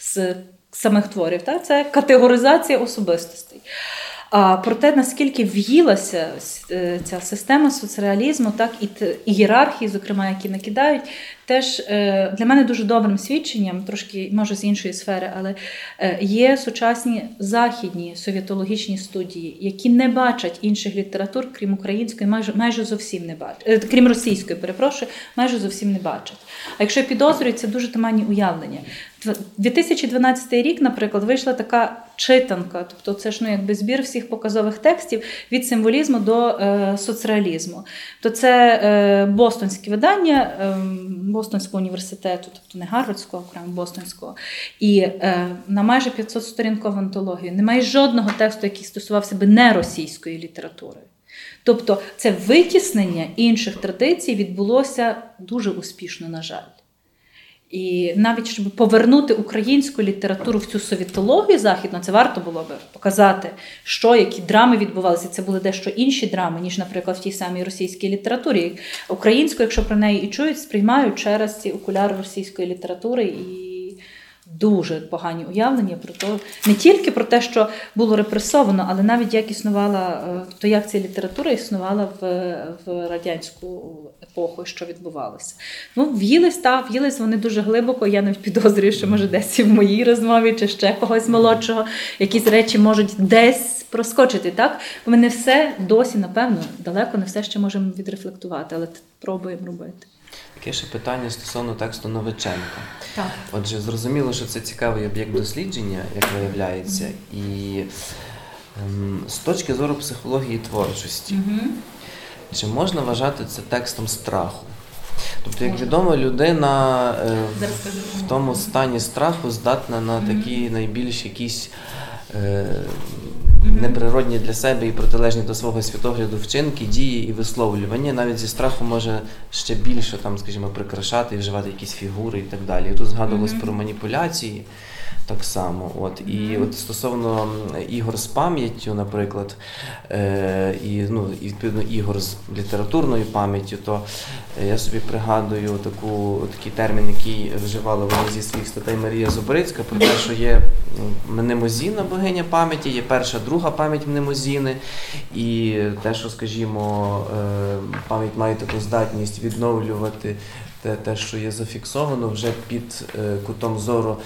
з самих творів. Так? Це категоризація особистостей. А про те, наскільки в'їлася е, ця система соцреалізму, так і ієрархії, зокрема, які накидають, теж е, для мене дуже добрим свідченням, трошки може з іншої сфери, але е, є сучасні західні совєтологічні студії, які не бачать інших літератур, крім української, майже майже зовсім не бачать, е, крім російської, перепрошую, майже зовсім не бачать. А якщо підозрюють, це дуже туманні уявлення. Дв- 2012 рік, наприклад, вийшла така читанка, тобто це ж ну якби збір всіх показових текстів від символізму до е, соцреалізму. То це е, бостонське видання е, Бостонського університету, тобто не Гарвардського, окремо Бостонського, і е, на майже 500 сторінкову антологію. Немає жодного тексту, який стосувався би не російської літератури. Тобто це витіснення інших традицій відбулося дуже успішно, на жаль. І навіть щоб повернути українську літературу в цю совітологію західну, це варто було би показати, що які драми відбувалися. Це були дещо інші драми, ніж, наприклад, в тій самій російській літературі. Українську, якщо про неї і чують, сприймають через ці окуляри російської літератури і. Дуже погані уявлення про те, не тільки про те, що було репресовано, але навіть як існувала, е, то як ця література існувала в, в радянську епоху, і що відбувалося. Ну, в'їлись та в'їлись вони дуже глибоко. Я навіть підозрюю, що може десь і в моїй розмові чи ще когось молодшого, якісь речі можуть десь проскочити. Так ми не все досі, напевно, далеко не все ще можемо відрефлектувати, але пробуємо робити. Таке ще питання стосовно тексту Новиченка. Так. Отже, зрозуміло, що це цікавий об'єкт дослідження, як виявляється, і ем, з точки зору психології творчості, чи можна вважати це текстом страху? Тобто, як відомо, людина е, в тому стані страху здатна на такі найбільш якісь е, неприродні для себе і протилежні до свого світогляду вчинки, дії і висловлювання. Навіть зі страху може ще більше там, скажімо, прикрашати і вживати якісь фігури і так далі. І тут згадувалось про маніпуляції. Так само, от. І от стосовно ігор з пам'яттю, наприклад, е, і ну і відповідно ігор з літературною пам'яттю, то е, я собі пригадую таку такий термін, який вживала в одній зі своїх статей Марія Зубрицька, про те, що є мнемозінна богиня пам'яті, є перша, друга пам'ять мнемозіни, і те, що, скажімо, е, пам'ять має таку здатність відновлювати те, те, що є зафіксовано вже під е, кутом зору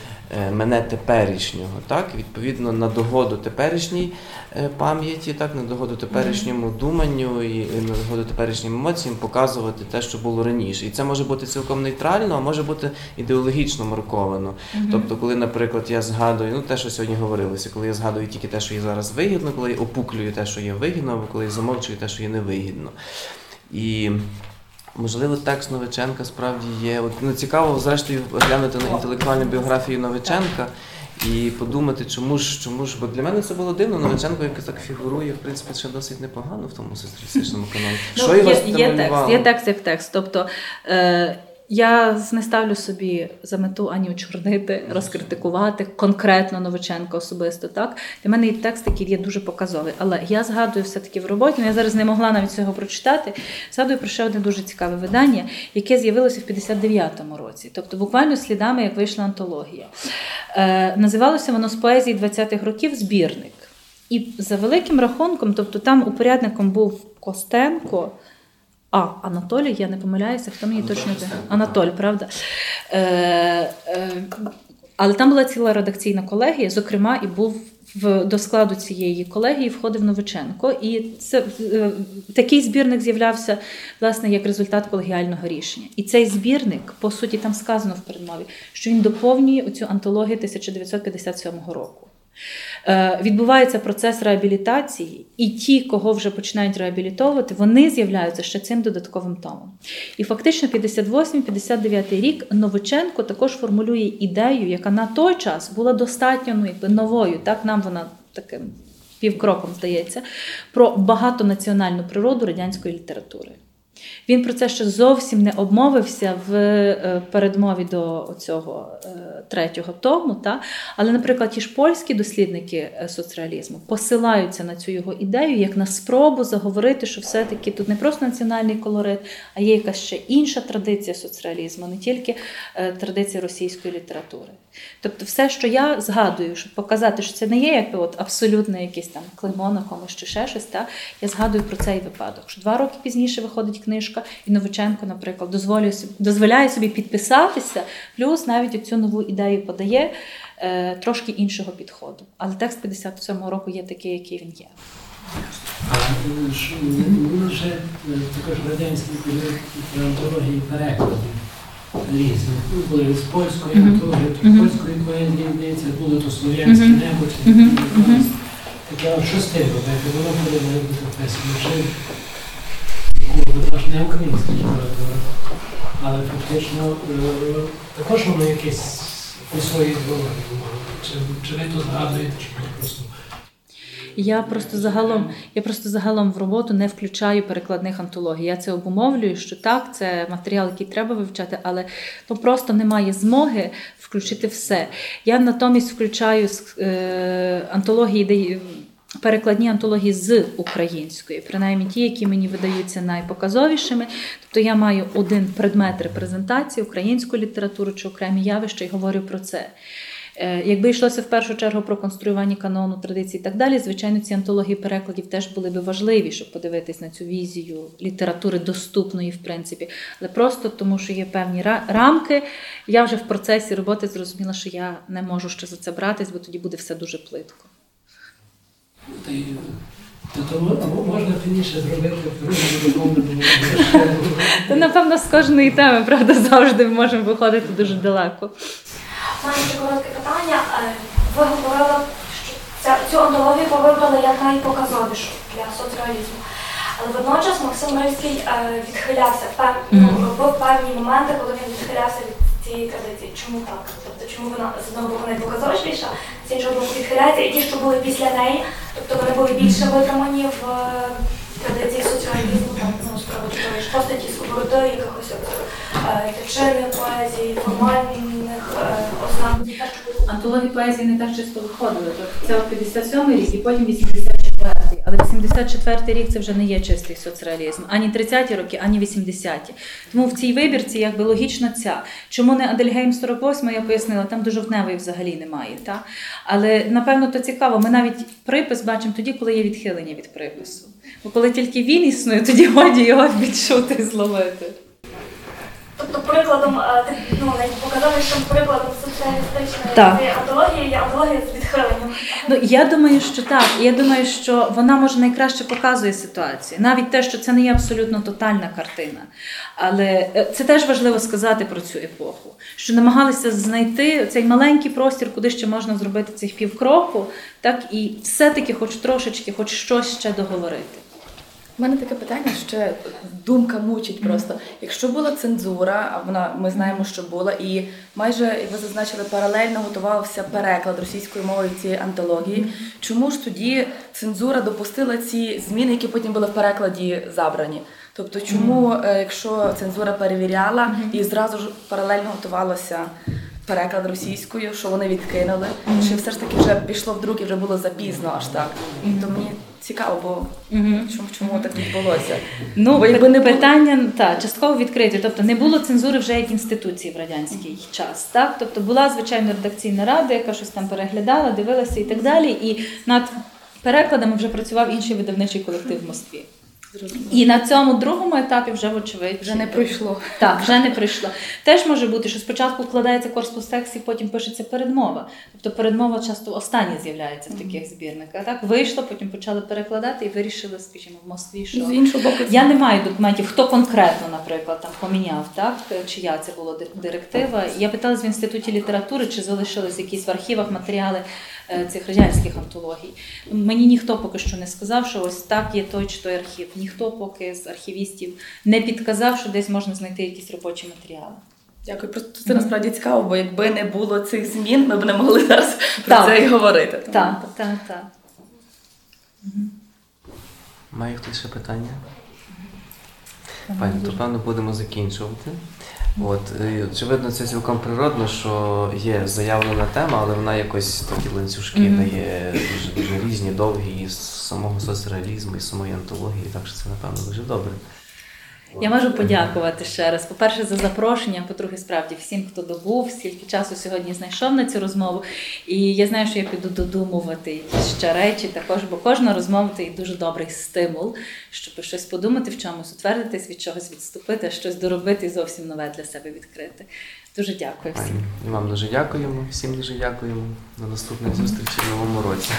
мене теперішнього, так відповідно на догоду теперішній е, пам'яті, так на догоду теперішньому думанню і, на догоду теперішнім емоціям показувати те, що було раніше. І це може бути цілком нейтрально, а може бути ідеологічно марковано. Тобто, коли, наприклад, я згадую, ну те, що сьогодні говорилося, коли я згадую тільки те, що є зараз вигідно, коли я опуклюю те, що є вигідно, або коли я замовчую те, що є невигідно. І Можливо, текст Новиченка справді є. От, ну, цікаво, зрештою, глянути на інтелектуальну біографію Новиченка І подумати, чому ж, чому ж, бо для мене це було дивно. Новиченко який так фігурує, в принципі, ще досить непогано в тому соціалістичному каналі. Що його Ну, є, є текст, є текст як текст. Тобто е, я не ставлю собі за мету ані очорнити, розкритикувати конкретно Новиченка особисто. Так для мене є текст, який є дуже показовий. Але я згадую все-таки в роботі. ну, Я зараз не могла навіть цього прочитати. Згадую про ще одне дуже цікаве видання, яке з'явилося в 59-му році. Тобто, буквально слідами, як вийшла антологія. Е, називалося воно з поезії 20-х років збірник. І за великим рахунком, тобто там упорядником був Костенко. А, Анатолій, я не помиляюся, хто мені точно Костенко, Анатоль, правда? Е, е, але там була ціла редакційна колегія, зокрема, і був в, до складу цієї колегії входив Новиченко. І це е, такий збірник з'являвся власне як результат колегіального рішення. І цей збірник, по суті, там сказано в передмові, що він доповнює оцю антологію 1957 року. Е, Відбувається процес реабілітації, і ті, кого вже починають реабілітовувати, вони з'являються ще цим додатковим томом. І фактично 58-59 рік Новиченко також формулює ідею, яка на той час була достатньо ну, якби, новою. Так нам вона таким півкроком здається, про багатонаціональну природу радянської літератури. Він про це ще зовсім не обмовився в е, передмові до цього е, третього тому. Та? Але, наприклад, ті ж польські дослідники е, соцреалізму посилаються на цю його ідею як на спробу заговорити, що все-таки тут не просто національний колорит, а є якась ще інша традиція соцреалізму, не тільки традиція російської літератури. Тобто, все, що я згадую, щоб показати, що це не є якби от абсолютно якийсь там клеймо на комусь чи ще щось, та? я згадую про цей випадок. Що два роки пізніше виходить книжка, і Новиченко, наприклад, дозволює дозволяє собі підписатися, плюс навіть цю нову ідею подає е, трошки іншого підходу. Але текст 57-го року є такий, який він є. А е, що, були вже е, також радянські період антології перекладів різні. Ну, Були з польської антології, то польської здається, були то слов'янські якось таке от що з тим робити, воно буде має бути. Чи не українська література, але фактично е, також воно якесь по своїй мало. Чи, ви то згадуєте, чи ви просто Я просто загалом, я просто загалом в роботу не включаю перекладних антологій. Я це обумовлюю, що так, це матеріал, який треба вивчати, але ну просто немає змоги включити все. Я натомість включаю е, антології, де перекладні антології з української, принаймні ті, які мені видаються найпоказовішими. Тобто я маю один предмет репрезентації української літератури чи окремі явища і говорю про це. Е, Якби йшлося в першу чергу про конструювання канону, традицій і так далі, звичайно, ці антології перекладів теж були би важливі, щоб подивитись на цю візію літератури доступної, в принципі. Але просто тому, що є певні рамки, я вже в процесі роботи зрозуміла, що я не можу ще за це братись, бо тоді буде все дуже плитко. Та й- та то мо- мо- можна пізніше зробити. Та напевно з кожної теми, правда, завжди ми можемо виходити дуже далеко. Мене ще коротке питання. Е, Ви говорили, що ця- цю антологію ви вибрали як найпоказовішу для соцреалізму. Але водночас Максим Мильський е, відхилявся ну, певні моменти, коли він відхилявся від цієї традиції. Чому так? Тобто чому вона з одного боку найпоказовіша, з іншого боку відхиляється, і ті, що були після неї, тобто вони були більше витримані в традиції соціалізму, там ну, справа ж постаті сковороди, якихось е, поезії, формальних е, ознак. Антології поезії не так часто виходили. Тобто це от 57 рік і потім 84-й. Але 84-й рік це вже не є чистий соцреалізм. Ані 30-ті роки, ані 80-ті. Тому в цій вибірці якби логічно ця. Чому не Адельгейм 48, я пояснила, там до жовтневої взагалі немає. Та? Але напевно то цікаво. Ми навіть припис бачимо тоді, коли є відхилення від припису. Бо коли тільки він існує, тоді годі його відчути і зловити. Тобто прикладом, е, ну, найпоказовішим прикладом соціалістичної антології є антологія з відхиленням. Ну я думаю, що так. Я думаю, що вона може найкраще показує ситуацію, навіть те, що це не є абсолютно тотальна картина. Але е, це теж важливо сказати про цю епоху, що намагалися знайти цей маленький простір, куди ще можна зробити цих півкроку, так і все-таки, хоч трошечки, хоч щось ще договорити. У мене таке питання, ще думка мучить просто. Якщо була цензура, а вона ми знаємо, що була, і майже як ви зазначили, паралельно готувався переклад російською мовою цієї антології. Чому ж тоді цензура допустила ці зміни, які потім були в перекладі забрані? Тобто, чому, е, якщо цензура перевіряла і зразу ж паралельно готувалося переклад російською, що вони відкинули, чи все ж таки вже пішло в друк і вже було запізно аж так? То мені цікаво, бо чому, чому так відбулося? Ну, Бо якби не було- питання та, частково відкриті. Тобто не було цензури вже як інституції в радянський час. Так? Тобто була, звичайно, редакційна рада, яка щось там переглядала, дивилася і так далі. І над перекладами вже працював інший видавничий колектив в Москві. І на цьому другому етапі вже, вочевидь, Вже не пройшло. Так, вже не прийшло. Теж може бути, що спочатку вкладається корпус текстів, потім пишеться передмова. Тобто передмова часто остання з'являється в таких збірниках. Так вийшло, потім почали перекладати і вирішили, скажімо, в Москві, що З іншого боку, я не маю документів, хто конкретно, наприклад, там поміняв, так чия це була ди- директива. Я питалась в інституті літератури, чи залишились якісь в архівах матеріали цих радянських антологій. Мені ніхто поки що не сказав, що ось так є той чи той архів. Ніхто поки з архівістів не підказав, що десь можна знайти якісь робочі матеріали. Дякую. Просто це насправді цікаво, бо якби не було цих змін, ми б не могли зараз про Так. це і говорити. Тому- Так, так, так. Має хтось ще питання? Пані, то певно будемо закінчувати. От, і, очевидно, це цілком природно, що є заявлена тема, але вона якось такі ланцюжки Мгм. дає дуже, дуже різні, довгі і з самого соцреалізму, і самої антології, так що це, напевно, дуже добре. Я можу подякувати ще раз. По-перше, за запрошення, по-друге, справді всім, хто добув, скільки часу сьогодні знайшов на цю розмову. І я знаю, що я піду додумувати якісь ще речі також, бо кожна розмова це дуже добрий стимул, щоб щось подумати в чомусь, утвердитись, від чогось відступити, щось доробити і зовсім нове для себе відкрити. Дуже дякую всім. І вам дуже дякуємо, всім дуже дякуємо. До наступних зустрічей в новому році.